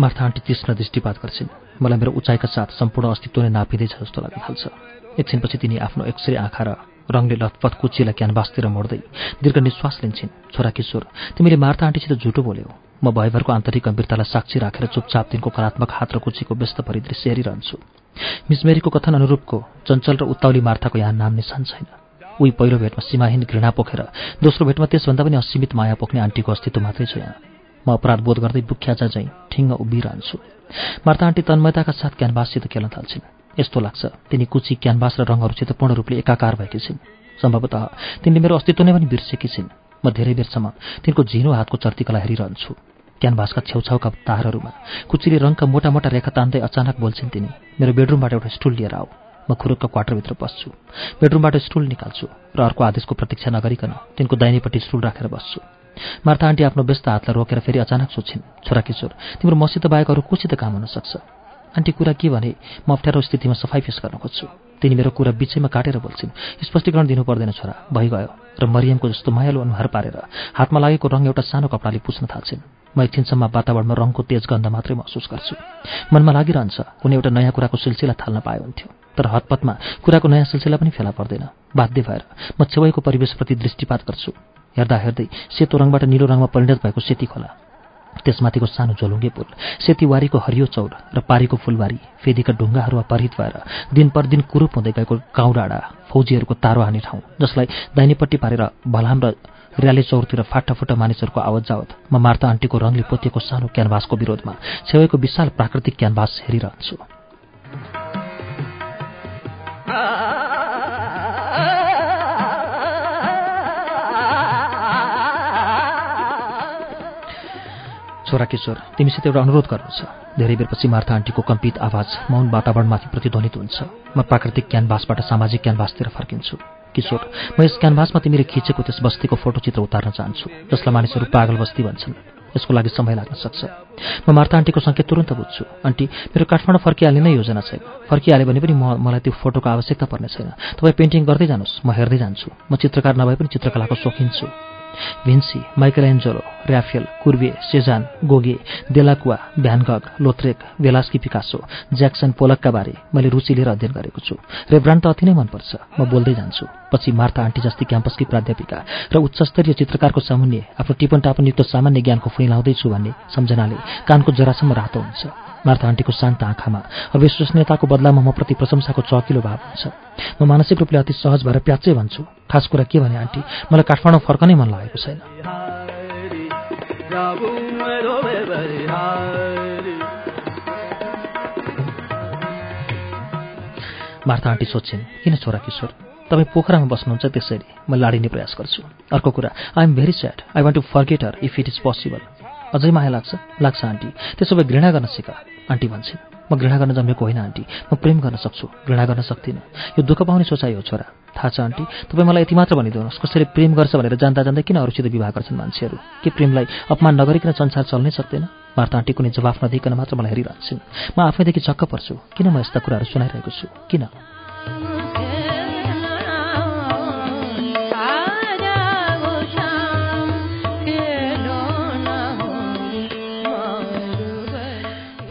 मार्था आन्टी तीक्ष्ण दृष्टिपात गर्छिन्। मलाई मेरो उचाइका साथ सम्पूर्ण अस्तित्व नै नापिँदैछ जस्तो लाग्न थाल्छ एकछिनपछि तिनी आफ्नो एक्सरे आँखा र रङले लथपथ कुचीलाई क्यानभासतिर मोड्दै दीर्घ निश्वास लिन्छन्। छोरा किशोर तिमीले मार्था आन्टीसित झुटो बोल्यौ। म भयभरको आन्तरिक गम्भीरतालाई साक्षी राखेर चुपचाप तिनको कलात्मक हात र कुचीको व्यस्त परिदृश्य हेरिरहन्छु। मिसमेरीको कथन अनुरूपको चञ्चल र उत्ताउली मार्थाको यहाँ नाम निशान छैन। उही पहिलो भेटमा सीमाहीन घृणा पोखेर दोस्रो भेटमा त्यसभन्दा पनि असीमित माया पोख्ने आन्टीको अस्तित्व मात्रै छ यहाँ म अपराध बोध गर्दै बुख्याचा झैँ ठिङ्ग उभिरहन्छु। मार्ता आन्टी तन्मयताका साथ क्यानभाससित खेल्न थाल्छिन्। यस्तो लाग्छ तिनी कुची क्यानभास र रङहरूसित पूर्ण रूपले एकाकार भएकी छिन्। सम्भवतः तिनले मेरो अस्तित्व नै पनि बिर्सेकी छिन्। म धेरै बेरसम्म तिनको झिनो हातको चर्तीकला हेरिरहन्छु। क्यानभासका छेउछाउका तारहरूमा कुचीले रङका मोटा मोटा रेखा तान्दै अचानक बोल्छिन् तिनी मेरो बेडरुमबाट एउटा स्टुल लिएर आऊ। म खुरुक्क क्वार्टरभित्र बस्छु। बेडरुमबाट स्टुल निकाल्छु र अर्को आदेशको प्रतीक्षा नगरिकन तिनको दाहिनेपट्टि स्टुल राखेर बस्छु। मार्था आन्टी आफ्नो व्यस्त हातलाई रोकेर फेरि अचानक सोध्छिन् छोरा किशोर तिम्रो मसित बाहेक अरू कोसित काम हुन सक्छ? आन्टी कुरा के भने म अप्ठ्यारो स्थितिमा सफाई फेस गर्न खोज्छु। तिनी मेरो कुरा बिचैमा काटेर बोल्छिन् स्पष्टीकरण दिनु पर्दैन छोरा भइगयो र मरियमको जस्तो मायालु अनुहार पारेर हातमा लागेको रङ एउटा सानो कपडाले पुस्न थाल्छिन्। म एकछिनसम्म वातावरणमा रङको तेज गन्ध मात्रै महसुस गर्छु। मनमा लागिरहन्छ कुनै एउटा नयाँ कुराको सिलसिला थाल्न पाए हुन्थ्यो। तर हतपतमा कुराको नयाँ सिलसिला पनि फेला पर्दैन। बाध्य भएर म छेउको परिवेशप्रति दृष्टिपात गर्छु। हेर्दा हेर्दै सेतो रङबाट निलो रङमा परिणत भएको सेती खोला। त्यसमाथिको सानो झोलुङ्गे पुल सेतीवारीको हरियो चौर र पारीको फुलबारी फेदीका ढुङ्गाहरूमा परित भएर दिन कुरूप हुँदै गएको गाउँ डाँडा फौजीहरूको तारो हाने ठाउँ जसलाई दाहिनेपट्टि पारेर भलाम र र्याले चौरतिर फाटाफुटा मानिसहरूको आवत जावत म मार्ता आन्टीको रङले पोतिएको सानो क्यानभासको विरोधमा छेउको विशाल प्राकृतिक क्यानभास हेरिरहन्छु। छोरा किशोर तिमीसित एउटा अनुरोध गर्नु छ। धेरै बेरपछि मार्था आन्टीको कम्पित आवाज मौन वातावरणमाथि प्रतिध्वनित हुन्छ। म प्राकृतिक क्यानभासबाट सामाजिक क्यानभासतिर फर्किन्छु। किशोर म यस क्यानभासमा तिमीले खिचेको त्यस बस्तीको फोटोचित्र उतार्न चाहन्छु जसलाई मानिसहरू पागल बस्ती भन्छन्। यसको लागि समय लाग्न सक्छ। म मार्था आन्टीको सङ्केत तुरन्त बुझ्छु। आन्टी मेरो काठमाडौँ फर्किहाल्ने नै योजना छैन फर्किहाल्यो भने पनि म मलाई त्यो फोटोको आवश्यकता पर्ने छैन। तपाईँ पेन्टिङ गर्दै जानुहोस् म हेर्दै जान्छु। म चित्रकार नभए पनि चित्रकलाको सोखिन छु। Vinci Michelangelo Raphael Courbet Cezanne Gauguin Delacroix Van Gogh Lautrec Velazquez Picasso Jackson पोलकका बारे मैले रुचि लिएर अध्ययन गरेको छु। रेब्रान्ड त अति नै मनपर्छ। म बोल्दै जान्छु। पछि मार्था आन्टी जस्तै क्याम्पसकी प्राध्यापिका र उच्चस्तरीय चित्रकारको सामुन्य आफ्नो टिपन टापनयुक्त सामान्य ज्ञानको फुइलाउँदैछु भन्ने सम्झनाले कानको जरासम्म रातो हुन्छ। मार्था आन्टीको शान्त आँखामा अविश्वसनीयताको बदलामा म प्रति प्रशंसाको चकिलो भाव हुन्छ। म मानसिक रूपले अति सहज भएर प्याचै भन्छु खास कुरा के भने आन्टी मलाई काठमाडौँ फर्कनै मन लागेको छैन। मार्था आन्टी सोध्छिन् किन छोरा किशोर? तपाईँ पोखरामा बस्नुहुन्छ त्यसरी म लाडिने प्रयास गर्छु। अर्को कुरा I am very sad I want to forget her if it is possible अझै माया लाग्छ? लाग्छ आन्टी। त्यसो भए घृणा गर्न सिक। आन्टी भन्छन् म घृणा गर्न जन्मेको होइन आन्टी। म प्रेम गर्न सक्छु। घृणा गर्न सक्दिनँ। यो दुःख पाउने सोचाइ हो छोरा। थाहा छ आन्टी। तपाईँ मलाई यति मात्र भनिदिनुहोस् कसरी प्रेम गर्छ भनेर जान्दा जान्दै किन अरूसित विवाह गर्छन् मान्छेहरू? के प्रेमलाई अपमान नगरिकन संसार चल्नै सक्दैन? मार्ता आन्टी कुनै जवाफ नदिकन मात्र मलाई हेरिरहन्छन्। म आफैदेखि चक्क पर्छु। किन म यस्ता कुराहरू सुनाइरहेको छु? किन?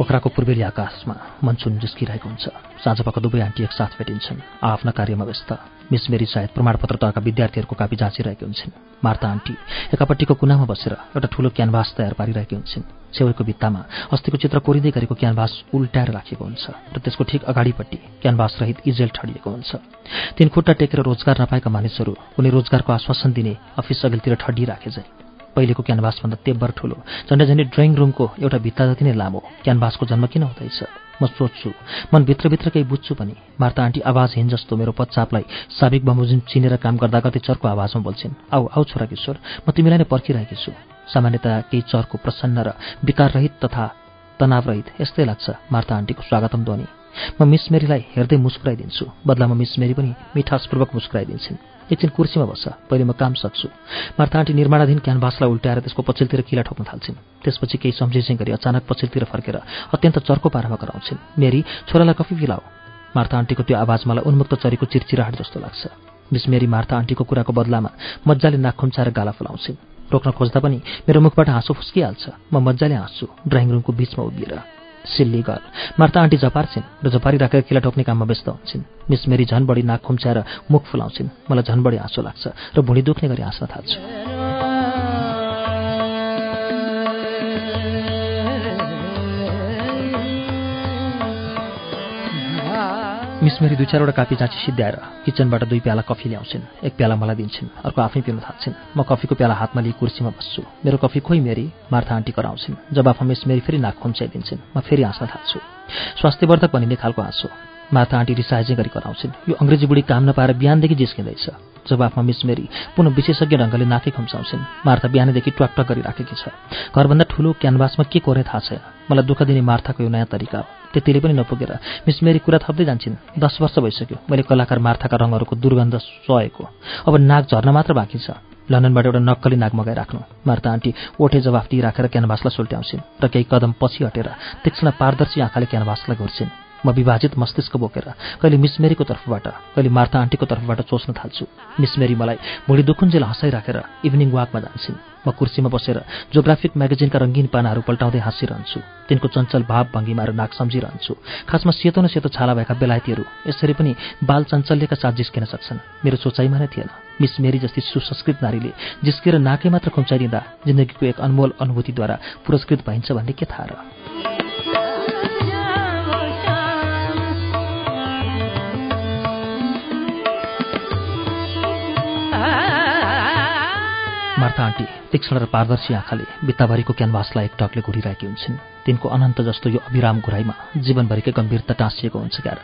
पोखराको पूर्वेली आकाशमा मनसुन जिस्किरहेको हुन्छ। साँझ पख दुवै आन्टी एकसाथ भेटिन्छन्। आफ्ना कार्यमा व्यस्त। मिस मेरी सायद प्रमाणपत्र तहका विद्यार्थीहरूको कापी जाँचिरहेकी हुन्छन्। मार्ता आन्टी एकापट्टिको कुनामा बसेर एउटा ठूलो क्यानभास तयार पारिरहेकी हुन्छन्। छेउको भित्तामा अस्तिको चित्र कोरिँदै गरेको क्यानभास उल्ट्याएर राखेको हुन्छ र त्यसको ठिक अगाडिपट्टि क्यानभास रहित इजेल ठडिएको हुन्छ। तीन खुट्टा टेकेर रोजगार नपाएका मानिसहरू कुनै रोजगारको आश्वासन दिने अफिस अघिल्तिर ठडिराखे चाहिँ पहिलेको क्यानभासभन्दा तेब्बर ठुलो। झन्डै झन्डै ड्रइङ रुमको एउटा भित्ता जति नै लामो। क्यानभासको जन्म किन हुँदैछ? म सोध्छु मनभित्रभित्र केही बुझ्छु पनि। मार्ता आन्टी आवाज हिँड जस्तो मेरो पच्चापलाई साबिक बमोजिम चिनेर काम गर्दा गर्दै चर्को आवाजमा बोल्छिन् आऊ आऊ छोरा किशोर म तिमीलाई नै पर्खिरहेकी छु। सामान्यतया केही चर्को प्रसन्न र विकाररहित तथा तनावरहित यस्तै लाग्छ मार्ता आन्टीको स्वागतम ध्वनि। म मिस मेरीलाई हेर्दै मुस्कुराइदिन्छु। बदलामा मिस मेरी पनि मिठासपूर्वक मुस्कुराइदिन्छन्। एकछिन कुर्सीमा बस्छ पहिले म काम सक्छु। मार्था आन्टी निर्माणाधीन क्यानभासलाई उल्ट्याएर त्यसको पछिल्तिर किला ठोक्न थाल्छिन्। त्यसपछि केही सम्झिझै गरी अचानक पछिल्तिर फर्केर अत्यन्त चर्को पारामा कराउँछिन्। मेरी छोरालाई कफी पिलाऊ। मार्था आन्टीको त्यो आवाज मलाई उन्मुक्त चरीको चिरचिराहट जस्तो लाग्छ। मिस मेरी मार्था आन्टीको कुराको बदलामा मजाले नाक खुम्चाएर गाला फुलाउँछिन्। रोक्न खोज्दा पनि मेरो मुखबाट हाँसो फुस्किहाल्छ। म मजाले हाँस्छु। ड्रइङ रुमको बिचमा उभिएर। सिल्ली घर मार्ता आन्टी झपार्छिन् र झपारी राखेर किला ठोक्ने काममा व्यस्त हुन्छन्। मिस मेरी झन बढी नाक खुम्च्याएर मुख फुलाउँछिन्। मलाई झन बढी हाँसो लाग्छ र भुँडी दुख्ने गरी हाँस्न थाल्छु। मिस मेरी दुई चारवटा कापी चाँची सिद्ध्याएर किचनबाट दुई प्याला कफी ल्याउँछिन्। एक प्याला मलाई दिन्छन् अर्को आफै पिउन थाल्छिन्। म कफीको प्याला हातमा लिई कुर्सीमा बस्छु। मेरो कफी खोइ मेरी मार्था आन्टी कराउँछिन्। जवाफमा मिस मेरी फेरि नाक खुम्च्याइदिन्छन् म फेरि हाँस्न थाल्छु। स्वास्थ्यवर्धक भनिने खालको हाँसो। मार्था आन्टी रिसाइजै गरी कराउँछिन्। यो अङ्ग्रेजी बुढी काम नपाएर बिहानदेखि जिस्किँदैछ। जवाफमा मिस मेरी पुनः विशेषज्ञ ढङ्गले नाकै खुम्चाउँछिन् मार्था बिहानैदेखि ट्वाक गरिराखेकी छ। घरभन्दा ठुलो क्यानभासमा के कोरे थाहा छैन। मलाई दुःख दिने मार्थाको यो नयाँ तरिका हो। त्यतिले पनि नपुगेर मिस मेरी कुरा थप्दै जान्छन्। दस वर्ष भइसक्यो। मैले कलाकार मार्थाका रङहरूको दुर्गन्ध सहेको। अब नाक झर्न मात्र बाँकी छ। लन्डनबाट एउटा नक्कली नाक मगाइराख्नु। मार्ता आन्टी ओठे जवाफ दिइराखेर क्यानभासलाई सोल्ट्याउँछिन् र केही कदम पछि हटेर तीक्ष्ण पारदर्शी आँखाले क्यानभासलाई घुर्छिन्। म विभाजित मस्तिष्क बोकेर कहिले मिस मेरीको तर्फबाट कहिले मार्ता आन्टीको तर्फबाट सोच्न थाल्छु। मिस मेरी मलाई भुँडी दुखुन्जेल हँसाइराखेर इभिनिङ वाकमा जान्छन्। म कुर्सीमा बसेर जोग्राफिक म्यागजिनका रङ्गीन पानाहरू पल्टाउँदै हाँसिरहन्छु। तिनको चञ्चल भाव भङ्गीमा नाक सम्झिरहन्छु। खासमा सेतो न सेतो छाला भएका बेलायतीहरू यसरी पनि बाल चञ्चल्यका साथ जिस्किन सक्छन्। मेरो सोचाइमा नै थिएन। मिस मेरी जस्ती सुसंस्कृत नारीले जिस्केर नाकै मात्र खुम्चाइदिँदा जिन्दगीको एक अनमोल अनुभूतिद्वारा पुरस्कृत भइन्छ भन्ने के थाहा र? मार्था आन्टी तीक्ष्ण र पारदर्शी आँखाले बित्ताभरिको क्यानभासलाई एक टकले घुरिरहेकी हुन्छन्। तिनको अनन्त जस्तो यो अभिराम घुराइमा जीवनभरिकै गम्भीरता टाँसिएको हुन्छ क्यार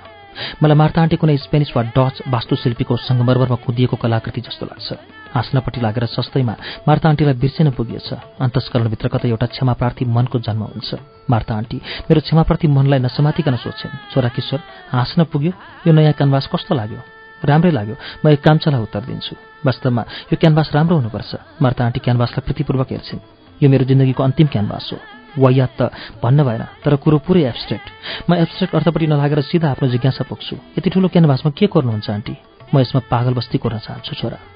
मलाई मार्था आन्टी कुनै स्पेनिस वा डच वास्तुशिल्पीको सङ्गमर्मरमा कुदिएको कलाकृति जस्तो लाग्छ। हाँस्नपट्टि लागेर सस्तैमा मार्था आन्टीलाई बिर्सिन पुगिएछ। अन्तस्करणभित्र कतै एउटा क्षमाप्रार्थी मनको जन्म हुन्छ। मार्था आन्टी मेरो क्षमाप्रार्थी मनलाई नसमातिकन सोध्छन्। छोरा किशोर हाँस्न पुग्यो? यो नयाँ क्यानभास कस्तो लाग्यो? राम्रै लाग्यो। म एक कामचालाई उत्तर दिन्छु। वास्तवमा यो क्यानभास राम्रो हुनुपर्छ। मार्ता आन्टी क्यानभासलाई प्रीतिपूर्वक हेर्छिन्। यो मेरो जिन्दगीको अन्तिम क्यानभास हो। वायात त भन्न भएन तर कुरो पुरै एब्सट्रेक्ट म एब्सट्रेक्ट अर्थपट्टि नलागेर सिधा आफ्नो जिज्ञासा पुग्छु यति ठुलो क्यानभासमा के गर्नुहुन्छ आन्टी? म यसमा पागल बस्ती कोर्न चाहन्छु छोरा।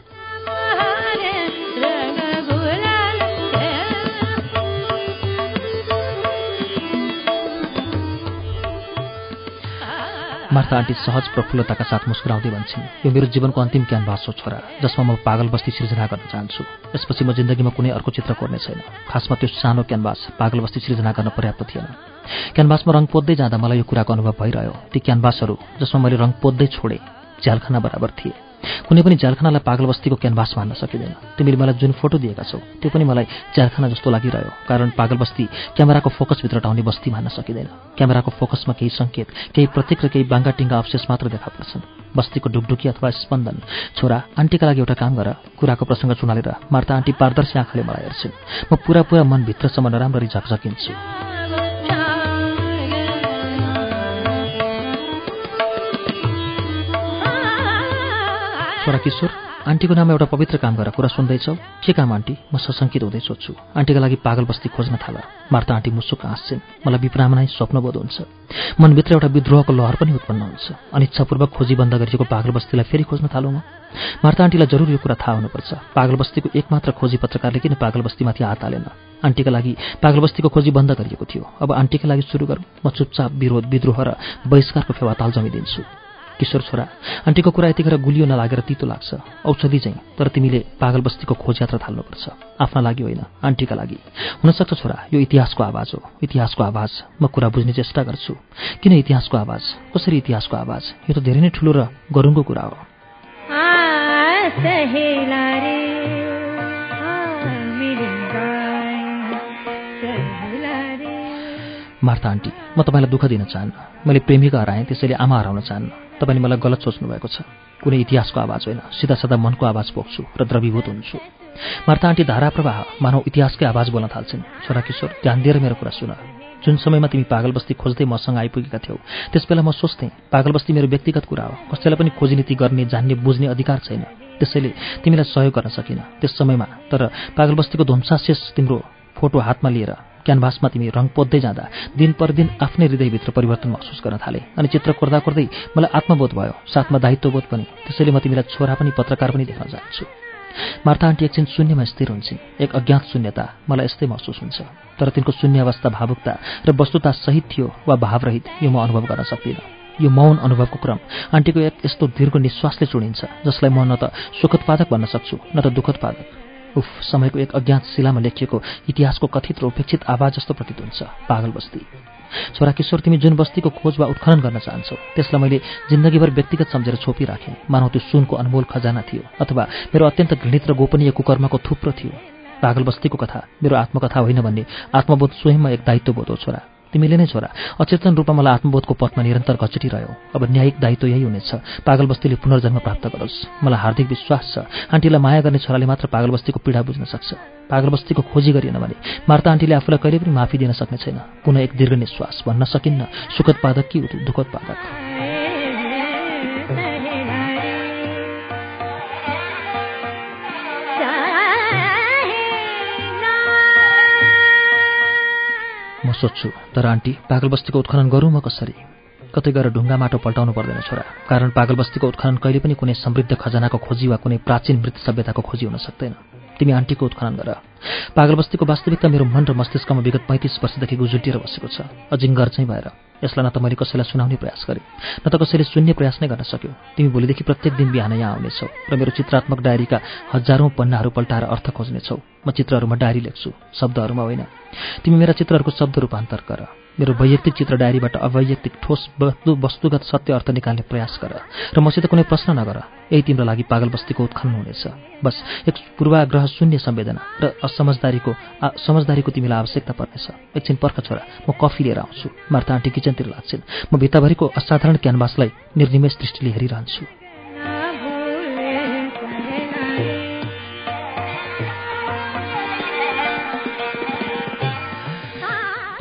मार्था आन्टी सहज प्रफुल्लताका साथ मुस्कुराउँदै भन्छन् यो मेरो जीवनको अन्तिम क्यानभास हो छोरा जसमा म पागल बस्ती सृजना गर्न चाहन्छु। यसपछि म जिन्दगीमा कुनै अर्को चित्र कोर्ने छैन। खासमा त्यो सानो क्यानभास पागल बस्ती सृजना गर्न पर्याप्त थिएन। क्यानभासमा रङ पोद्दै जाँदा मलाई यो कुराको अनुभव भइरह्यो। ती क्यानभासहरू जसमा मैले रङ पोद्दै छोडेँ झ्यालखाना बराबर थिए। कुनै पनि झ्यालखानालाई पागल बस्तीको क्यानभास मान्न सकिँदैन। तिमीले मलाई जुन फोटो दिएका छौ त्यो पनि मलाई झ्यालखाना जस्तो लागिरह्यो कारण पागल बस्ती क्यामेराको फोकसभित्र टाउने बस्ती मान्न सकिँदैन। क्यामेराको फोकसमा केही सङ्केत केही प्रतीक र केही बाङ्गाटिङ्गा अवशेष मात्र देखा पर्छन्। बस्तीको ढुकढुकी अथवा स्पन्दन। छोरा आन्टीका लागि एउटा काम गर कुराको प्रसङ्ग चुनालेर मार्ता आन्टी पारदर्शी आँखाले मलाई हेर्छन्। म पुरा पुरा मनभित्रसम्म नराम्ररी झकझकिन्छु। छोरा किशोर आन्टीको नाम एउटा पवित्र काम गरेर कुरा सुन्दैछौ? के काम आन्टी? म सशङ्कित हुँदै सोध्छु। आन्टीका लागि पागल बस्ती खोज्न थाल। मार्ता आन्टी मुसुक हाँस्छिन् मलाई विप्रामा नै स्वप्नबोध हुन्छ। मनभित्र एउटा विद्रोहको लहर पनि उत्पन्न हुन्छ। अनिच्छापूर्वक खोजी बन्द गरिएको पागल बस्तीलाई फेरि खोज्न थालौँ म? मार्ता आन्टीलाई जरुर यो कुरा थाहा हुनुपर्छ। पागल बस्तीको एकमात्र खोजी पत्रकारले किन पागल बस्तीमाथि हात हालेन? आन्टीका लागि पागल बस्तीको खोजी बन्द गरिएको थियो। अब आन्टीका लागि सुरु गरौँ। म चुपचाप विरोध विद्रोह र बहिष्कारको फेवाताल जमिदिन्छु। किशोर छोरा आन्टीको कुरा यतिखेर गुलियो नलागेर तितो लाग्छ। औषधि चाहिँ तर तिमीले पागल बस्तीको खोज यात्रा थाल्नुपर्छ। आफ्ना लागि होइन आन्टीका लागि। हुनसक्छ छोरा यो इतिहासको आवाज हो। इतिहासको आवाज। म कुरा बुझ्ने चेष्टा गर्छु। किन इतिहासको आवाज? कसरी इतिहासको आवाज? यो त धेरै नै ठुलो र गरुङको कुरा हो। मार्था आन्टी म तपाईँलाई दुःख दिन चाहन्न। मैले प्रेमिका हराएँ त्यसैले आमा हराउन चाहन्न। तपाईँले मलाई गलत सोच्नु भएको छ। कुनै इतिहासको आवाज होइन। सिधा सादा मनको आवाज पोख्छु र द्रवीभूत हुन्छु। मार्ता आन्टी धारा प्रवाह मानव इतिहासकै आवाज बोल्न थाल्छन्। छोरा किशोर ध्यान दिएर मेरो कुरा सुन। जुन समयमा तिमी पागल बस्ती खोज्दै मसँग आइपुगेका थियौ त्यसबेला म सोच्थेँ पागल बस्ती मेरो व्यक्तिगत कुरा हो। कसैलाई पनि खोजनीति गर्ने जान्ने बुझ्ने अधिकार छैन। त्यसैले तिमीलाई सहयोग गर्न सकिनँ। त्यस समयमा तर पागल बस्तीको ध्वंसाशेष तिम्रो फोटो हातमा लिएर क्यानभासमा तिमी रङ पोद्दै जाँदा दिन पर दिन आफ्नै हृदयभित्र परिवर्तन महसुस गर्न थाले। अनि चित्र कोर्दा कोर्दै मलाई आत्मबोध भयो साथमा दायित्वबोध पनि। त्यसैले म तिमीलाई छोरा पनि पत्रकार पनि देख्न चाहन्छु मार्ता आन्टी एकछिन शून्यमा स्थिर हुन्छन्। एक अज्ञात शून्यता मलाई यस्तै महसुस हुन्छ। तर तिनको शून्य अवस्था भावुकता र वस्तुता सहित थियो वा भावरहित यो म अनुभव गर्न सक्दिनँ। यो मौन अनुभवको क्रम। आन्टीको एक यस्तो दीर्घ निश्वासले चुनिन्छ जसलाई म न त सुखदपादक भन्न सक्छु न त दुःखदपादक उफ समयको एक अज्ञात शिलामा लेखिएको इतिहासको कथित र उपेक्षित आवाज जस्तो प्रतीत हुन्छ। पागल बस्ती। छोरा किशोर तिमी जुन बस्तीको खोज वा उत्खनन गर्न चाहन्छौ त्यसलाई मैले जिन्दगीभर व्यक्तिगत सम्झेर छोपिराखेँ। मानव त्यो सुनको अनमोल खजाना थियो अथवा मेरो अत्यन्त घृणित र गोपनीय कुकर्मको थुप्रो थियो। पागल बस्तीको कथा मेरो आत्मकथा होइन भन्ने आत्मबोध स्वयंमा एक दायित्वबोध हो छोरा। तिमीले नै छोरा अचेतन रूपमा मलाई आत्मबोधको पथमा निरन्तर घचटिरह्यौ। अब न्यायिक दायित्व यही हुनेछ। पागल बस्तीले पुनर्जन्म प्राप्त गरोस्। मलाई हार्दिक विश्वास छ। आन्टीलाई माया गर्ने छोराले मात्र पागल बस्तीको पीडा बुझ्न सक्छ। पागल बस्तीको खोजी गरिएन भने मार्ता आन्टीले आफूलाई कहिले पनि माफी दिन सक्ने छैन। पुनः एक दीर्घ निश्वास भन्न सकिन्न। सुखद पादक कि दुःखद पादक म सोध्छु तर आन्टी पागल बस्तीको उत्खनन गरौँ म कसरी? कतै गएर ढुङ्गा माटो पल्टाउनु पर्दैन छोरा। कारण पागल बस्तीको उत्खनन कहिले पनि कुनै समृद्ध खजनाको खोजी वा कुनै प्राचीन मृत सभ्यताको खोजी हुन सक्दैन। तिमी आन्टीको उत्खनन गर। पागल बस्तीको वास्तविकता मेरो मन र मस्तिष्कमा विगत पैँतिस वर्षदेखि गुजुटिएर बसेको छ। अजिङ्गर चाहिँ भएर। यसलाई न त मैले कसैलाई सुनाउने प्रयास गरेँ न त कसैले सुन्ने प्रयास नै गर्न सक्यो। तिमी भोलिदेखि प्रत्येक दिन बिहान यहाँ आउनेछौ र मेरो चित्रात्मक डायरीका हजारौँ पन्नाहरू पल्टाएर अर्थ खोज्नेछौ। म चित्रहरूमा डायरी लेख्छु शब्दहरूमा होइन। तिमी मेरा चित्रहरूको शब्द रूपान्तर गर। मेरो वैयक्तिक चित्र डायरीबाट अवैयक्तिक ठोस वस्तुगत सत्य अर्थ निकाल्ने प्रयास गर र मसित कुनै प्रश्न नगर। यही तिम्रो लागि पागल बस्तीको उत्खनन हुनेछ। बस एक पूर्वाग्रह शून्य संवेदना र असमझदारीको समझदारीको तिमीलाई आवश्यकता पर्नेछ। एकछिन पर्ख छोरा म कफी लिएर आउँछु। मार्ता आन्टी किचनतिर लाग्छन्। म भित्ताभरिको असाधारण क्यानभासलाई निर्निमेष दृष्टिले हेरिरहन्छु।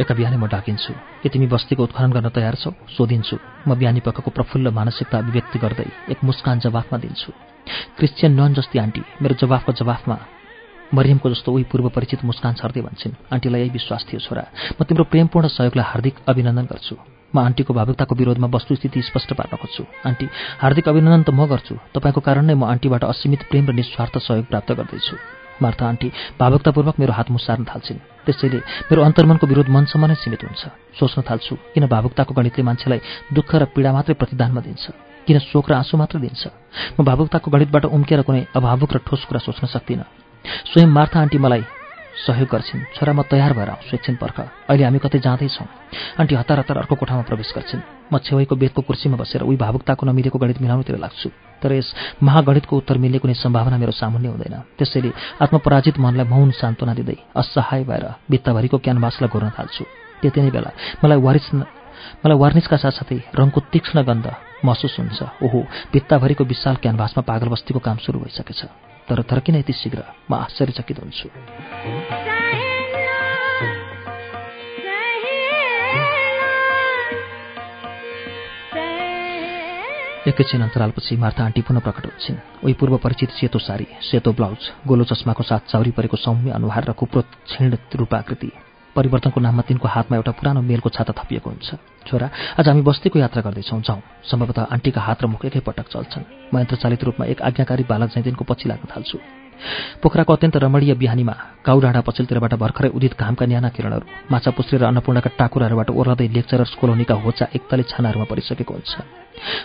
एका बिहानै म डाकिन्छु। के तिमी बस्तीको उत्खनन गर्न तयार छौ सोधिन्छु। म बिहानी पखको प्रफुल्ल मानसिकता अभिव्यक्ति गर्दै एक मुस्कान जवाफमा दिन्छु। क्रिस्चियन नन जस्ती आन्टी मेरो जवाफको जवाफमा मरियमको जस्तो उही पूर्व परिचित मुस्कान छर्दै भन्छन्। आन्टीलाई यही विश्वास थियो छोरा। म तिम्रो प्रेमपूर्ण सहयोगलाई हार्दिक अभिनन्दन गर्छु। म आन्टीको भावुकताको विरोधमा वस्तुस्थिति स्पष्ट पार्न खोज्छु। आन्टी हार्दिक अभिनन्दन त म गर्छु। तपाईँको कारण नै म आन्टीबाट असीमित प्रेम र निस्वार्थ सहयोग प्राप्त गर्दैछु। मार्था आन्टी भावुकतापूर्वक मेरो हात मुसार्न थाल्छिन्। त्यसैले मेरो अन्तर्मनको विरोध मनसम्म नै सीमित हुन्छ। सोच्न थाल्छु किन भावुकताको गणितले मान्छेलाई दुःख र पीडा मात्रै प्रतिदानमा दिन्छ? किन शोक र आँसु मात्र दिन्छ? म भावुकताको गणितबाट उम्केर कुनै अभावुक र ठोस कुरा सोच्न सक्दिनँ। स्वयं मार्था आन्टी मलाई सहयोग गर्छिन्। छोरा म तयार भएर आउँछु। एकछिन पर्ख। अहिले हामी कतै जाँदैछौँ। आन्टी हतार हतार अर्को कोठामा प्रवेश गर्छिन्। म छेउको बेदको कुर्सीमा बसेर उही भावुकताको नमिलेको गणित मिलाउनुतिर लाग्छु। तर यस महागणितको उत्तर मिल्ने कुनै सम्भावना मेरो सामुन्य हुँदैन। त्यसैले आत्मपराजित मनलाई मौन सान्त्वना दिँदै असहाय भएर भित्ताभरिको क्यानभासलाई घोर्न थाल्छु। त्यति नै बेला मलाई वारिस मलाई वार्निसका साथसाथै रङको तीक्ष्ण गन्ध महसुस हुन्छ। ओहो भित्ताभरिको विशाल क्यानभासमा पागल बस्तीको काम सुरु भइसकेछ। तर तर किन यति शीघ्र म आश्चर्यचकित हुन्छु। एकैछिन अन्तरालपछि मार्था आन्टी पुनः प्रकट हुन्छन्। उही पूर्व परिचित सेतो सारी सेतो ब्लाउज गोलो चस्माको साथ चाउरी परेको सौम्य अनुहार र कुप्रो क्षीण रूपाकृति। परिवर्तनको नाममा तिनको हातमा एउटा पुरानो मेलको छाता थपिएको हुन्छ। छोरा आज हामी बस्तीको यात्रा गर्दैछौँ जाउँ। सम्भवतः आन्टीका हात र मुख एकैपटक चल्छन्। म यन्त्रचालित रूपमा एक आज्ञाकारी बालक चाहिँ तिनको पछि लाग्न थाल्छु। पोखराको अत्यन्त रमणीय बिहानीमा काउ डाँडा पछिल्तिरबाट भर्खरै उदित घामका न्याना किरणहरू माछा पुस्री र अन्नपूर्णका टाकुराहरूबाट ओर्लदै लेक्चरर्स कोलोनीका होचा एकतले छानाहरूमा परिसकेको हुन्छ।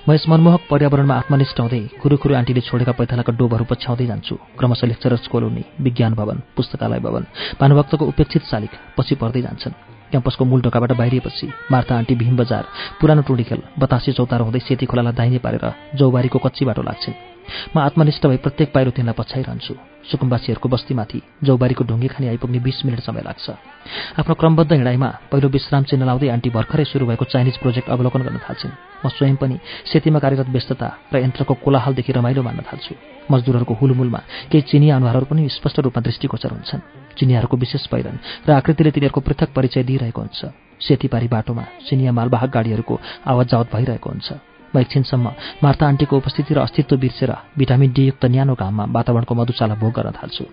म यस मनमोहक पर्यावरणमा आत्मनिष्ठ हुँदै खुरुखुरु आन्टीले छोडेका पैथालाका डोबहरू पछ्याउँदै जान्छु। क्रमशः लेक्चरर्स कोलोनी विज्ञान भवन पुस्तकालय भवन भानुभक्तको उपेक्षित शालिक पछि पर्दै जान्छन्। क्याम्पसको मूल ढोकाबाट बाहिरिएपछि मार्था आन्टी भीम बजार पुरानो टुँडीखेल बतासे चौतारो हुँदै सेती खोलालाई दाहिने पारेर जौबारीको कच्ची बाटो लाग्छन्। म आत्मनिष्ठ भई प्रत्येक पाइरो तिनलाई पछ्याइरहन्छु सुकुम्बासीहरूको बस्तीमाथि जौबारीको ढुङ्गे खानी आइपुग्ने बिस मिनट समय लाग्छ। आफ्नो क्रमबद्ध हिँडाइमा पहिलो विश्राम चिन्ह लाउँदै आन्टी भर्खरै सुरु भएको चाइनिज प्रोजेक्ट अवलोकन गर्न थाल्छन्। म स्वयं पनि सेतीमा कार्यरत व्यस्तता र यन्त्रको कोलाहालदेखि रमाइलो मान्न थाल्छु। मजदुरहरूको हुलमुलमा केही चिनिया अनुहारहरू पनि स्पष्ट रूपमा दृष्टिगोचर हुन्छन्। चिनियाहरूको विशेष पहिरन र आकृतिले तिनीहरूको पृथक परिचय दिइरहेको हुन्छ। सेतीपारी बाटोमा चिनिया मालवाहक गाडीहरूको आवाज जावत भइरहेको हुन्छ। म एकछिनसम्म मार्ता आन्टीको उपस्थिति र अस्तित्व बिर्सेर भिटामिन डीयुक्त न्यानो घाममा वातावरणको मधुशाला भोग गर्न थाल्छु।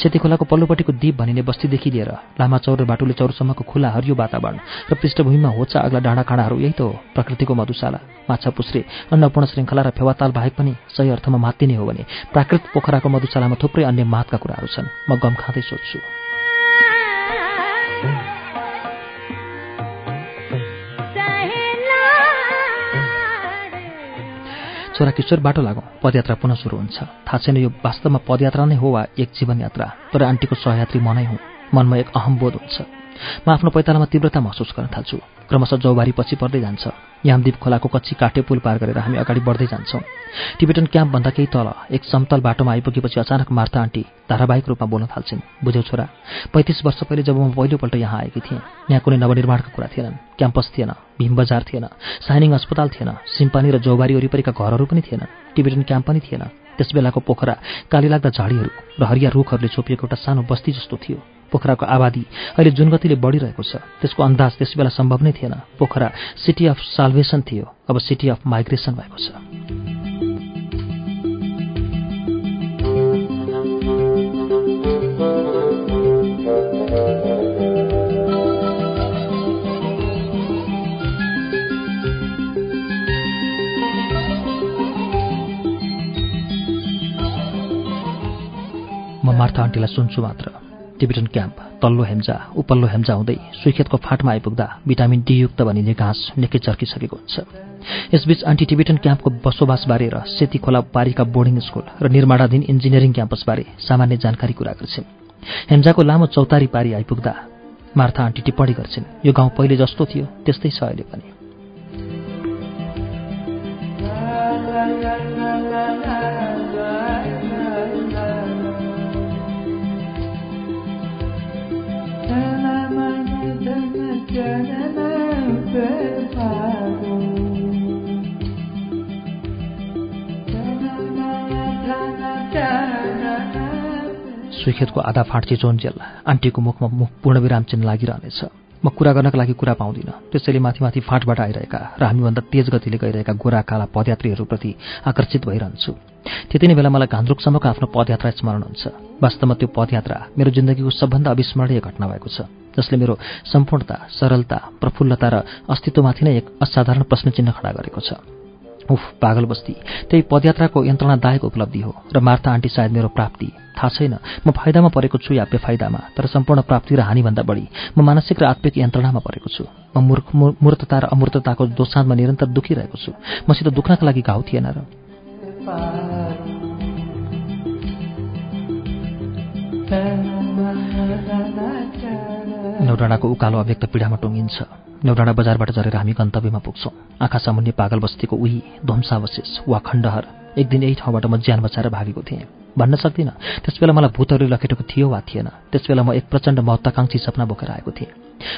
सेती खोलाको पल्लोपट्टिको दीप भनिने बस्तीदेखि लिएर लामा चौर र बाटुले चौरसम्मको खुला हरियो वातावरण र पृष्ठभूमिमा होचा अग्ला डाँडाकाँडाहरू यही त हो प्रकृतिको मधुशाला। माछा पुस्रे अन्नपूर्ण श्रृङ्खला र फेवाताल बाहेक पनि सही अर्थमा मात्तिने हो भने प्राकृत पोखराको मधुशालामा थुप्रै अन्य महत्का कुराहरू छन्। म गम खाँदै सोध्छु। छोरा किशोर बाटो लागौँ। पदयात्रा पुनः सुरु हुन्छ। थाहा छैन यो वास्तवमा पदयात्रा नै हो वा एक जीवन यात्रा तर आन्टीको सहयात्री मनै हुँ। मनमा एक अहम बोध हुन्छ। म आफ्नो पैतालामा तीव्रता महसुस गर्न थाल्छु। क्रमशः जौबारी पछि पर्दै जान्छ। यामदीप खोलाको कच्ची काटे पुल पार गरेर हामी अगाडि बढ्दै जान्छौँ। टिबेटन क्याम्पभन्दा केही तल एक समतल बाटोमा आइपुगेपछि अचानक मार्ता आन्टी धारावाहिक रूपमा बोल्न थाल्छन्। बुझ्यौ छोरा पैँतिस वर्ष पहिले जब म पहिलोपल्ट यहाँ आएकी थिएँ यहाँ कुनै नवनिर्माणका कुरा थिएनन् क्याम्पस थिएन भीम बजार थिएन साइनिङ अस्पताल थिएन सिम्पानी र जौबारी वरिपरिका घरहरू पनि थिएनन् टिबेटन क्याम्प पनि थिएन। त्यस बेलाको पोखरा काली लाग्दा झाडीहरू र हरिया रुखहरूले छोपिएको एउटा सानो बस्ती जस्तो थियो। पोखराको आबादी अहिले जुन गतिले बढिरहेको छ त्यसको अन्दाज त्यस बेला सम्भव नै थिएन। पोखरा सिटी अफ साल्भेसन थियो अब सिटी अफ माइग्रेसन भएको छ। म मार्था आन्टीलाई सुन्छु मात्र। टिबिटन क्याम्प तल्लो हेम्जा उपल्लो हेम्जा हुँदै सुइखेतको फाँटमा आइपुग्दा भिटामिन डीयुक्त भनिने घाँस निकै चर्किसकेको हुन्छ। यसबीच आन्टी टिबिटन क्याम्पको बसोबासबारे र सेती खोला पारीका बोर्डिङ स्कुल र निर्माणाधीन इन्जिनियरिङ क्याम्पसबारे सामान्य जानकारी कुरा गर्छिन्। हेम्जाको लामो चौतारी पारी आइपुग्दा मार्था आन्टी टिप्पणी गर्छिन् यो गाउँ पहिले जस्तो थियो त्यस्तै छ अहिले पनि। सुखेतको आधा फाँट चिचोन्जेल आन्टीको मुखमा मुख पूर्णविराम चिन्ह लागिरहनेछ। म कुरा गर्नका लागि कुरा पाउँदिनँ। त्यसैले माथि माथि फाँटबाट आइरहेका र हामीभन्दा तेज गतिले गइरहेका गोरा काला पदयात्रीहरूप्रति आकर्षित भइरहन्छु। त्यति नै बेला मलाई घान्द्रुकसम्मको आफ्नो पदयात्रा स्मरण हुन्छ। वास्तवमा त्यो पदयात्रा मेरो जिन्दगीको सबभन्दा अविस्मरणीय घटना भएको छ जसले मेरो सम्पूर्णता सरलता प्रफुल्लता र अस्तित्वमाथि नै एक असाधारण प्रश्न चिन्ह खडा गरेको छ। उफ पागल बस्ती त्यही पदयात्राको यन्त्रणादायक उपलब्धि हो र मार्था आन्टी सायद मेरो प्राप्ति। थाहा छैन म फाइदामा परेको छु या बेफाइदामा तर सम्पूर्ण प्राप्ति र हानिभन्दा बढी म मानसिक र आत्मिक यन्त्रणामा परेको छु। म मूर्ख मूर्तता र अमूर्तताको दोसाँधमा निरन्तर दुखिरहेको छु। मसित दुख्नका लागि घाउ थिएन र। नौडाँडाको उकालो अव्यक्त पीडामा टुङ्गिन्छ। नौडाँडा बजारबाट झरेर हामी गन्तव्यमा पुग्छौँ। आँखा सामुन्ने पागल बस्तीको उही ध्वंसावशेष वा खण्डहर एक दिन यही ठाउँबाट म ज्यान बचाएर भागेको थिएँ। भन्न सक्दिनँ त्यसबेला मलाई भूतहरूले लखेटेको थियो वा थिएन। त्यसबेला म एक प्रचण्ड महत्वाकांक्षी सपना बोकेर आएको थिएँ।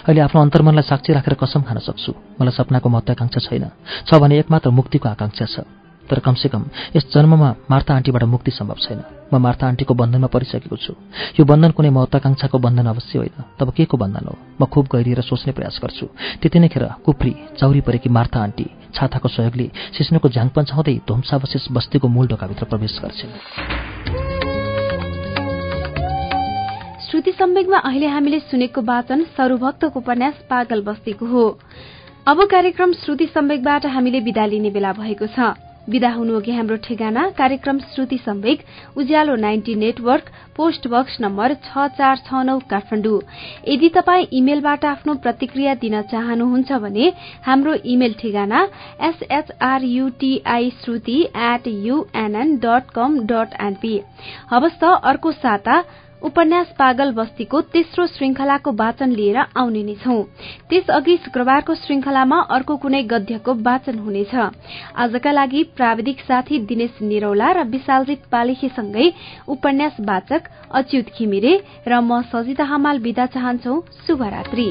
अहिले आफ्नो अन्तर्मनलाई साक्षी राखेर कसम खान सक्छु। मलाई सपनाको महत्वाकांक्षा छैन। छ भने एकमात्र मुक्तिको आकांक्षा छ। तर कमसेकम यस जन्ममा मार्ता आन्टीबाट मुक्ति सम्भव छैन। म मार्ता आन्टीको बन्धनमा परिसकेको छु। यो बन्धन कुनै महत्वाकांक्षाको बन्धन अवश्य होइन। तब के को बन्धन हो? म खुब गहिरिएर सोच्ने प्रयास गर्छु। त्यति नै खेर कुफ्री चौरी परेकी मार्ता आन्टी छाताको सहयोगले सिस्नोको झ्याङ पन्छाउँदै धुम्सावशेष बस्तीको मूल ढोकाभित्र प्रवेश गर्छिन्। श्रुति सम्वेकमा अहिले हामीले सुनेको वाचन सरूभक्तको उपन्यास पागल बस्तीको हो। अब कार्यक्रम श्रुति सम्वेकबाट हामीले विदा लिने बेला भएको छ। विदा हुनुअघि हाम्रो ठेगाना कार्यक्रम Shruti Samvek Ujyaalo ninety network post box number छ चार छ नौ काठमाडौँ। यदि तपाई इमेलबाट आफ्नो प्रतिक्रिया दिन चाहनुहुन्छ भने हाम्रो इमेल ठेगाना S H R U T I Shruti at U N N dot com dot N P अर्को साता उपन्यास पागल बस्तीको तेस्रो श्रृंखलाको वाचन लिएर आउने नै छौं। त्यसअघि शुक्रबारको श्रृंखलामा अर्को कुनै गद्यको वाचन हुनेछ। आजका लागि प्राविधिक साथी दिनेश निरौला र विशालजित पालेखीसँगै उपन्यास वाचक अच्युत घिमिरे र म सजिता हमाल विदा चाहन्छौ। शुभरात्री।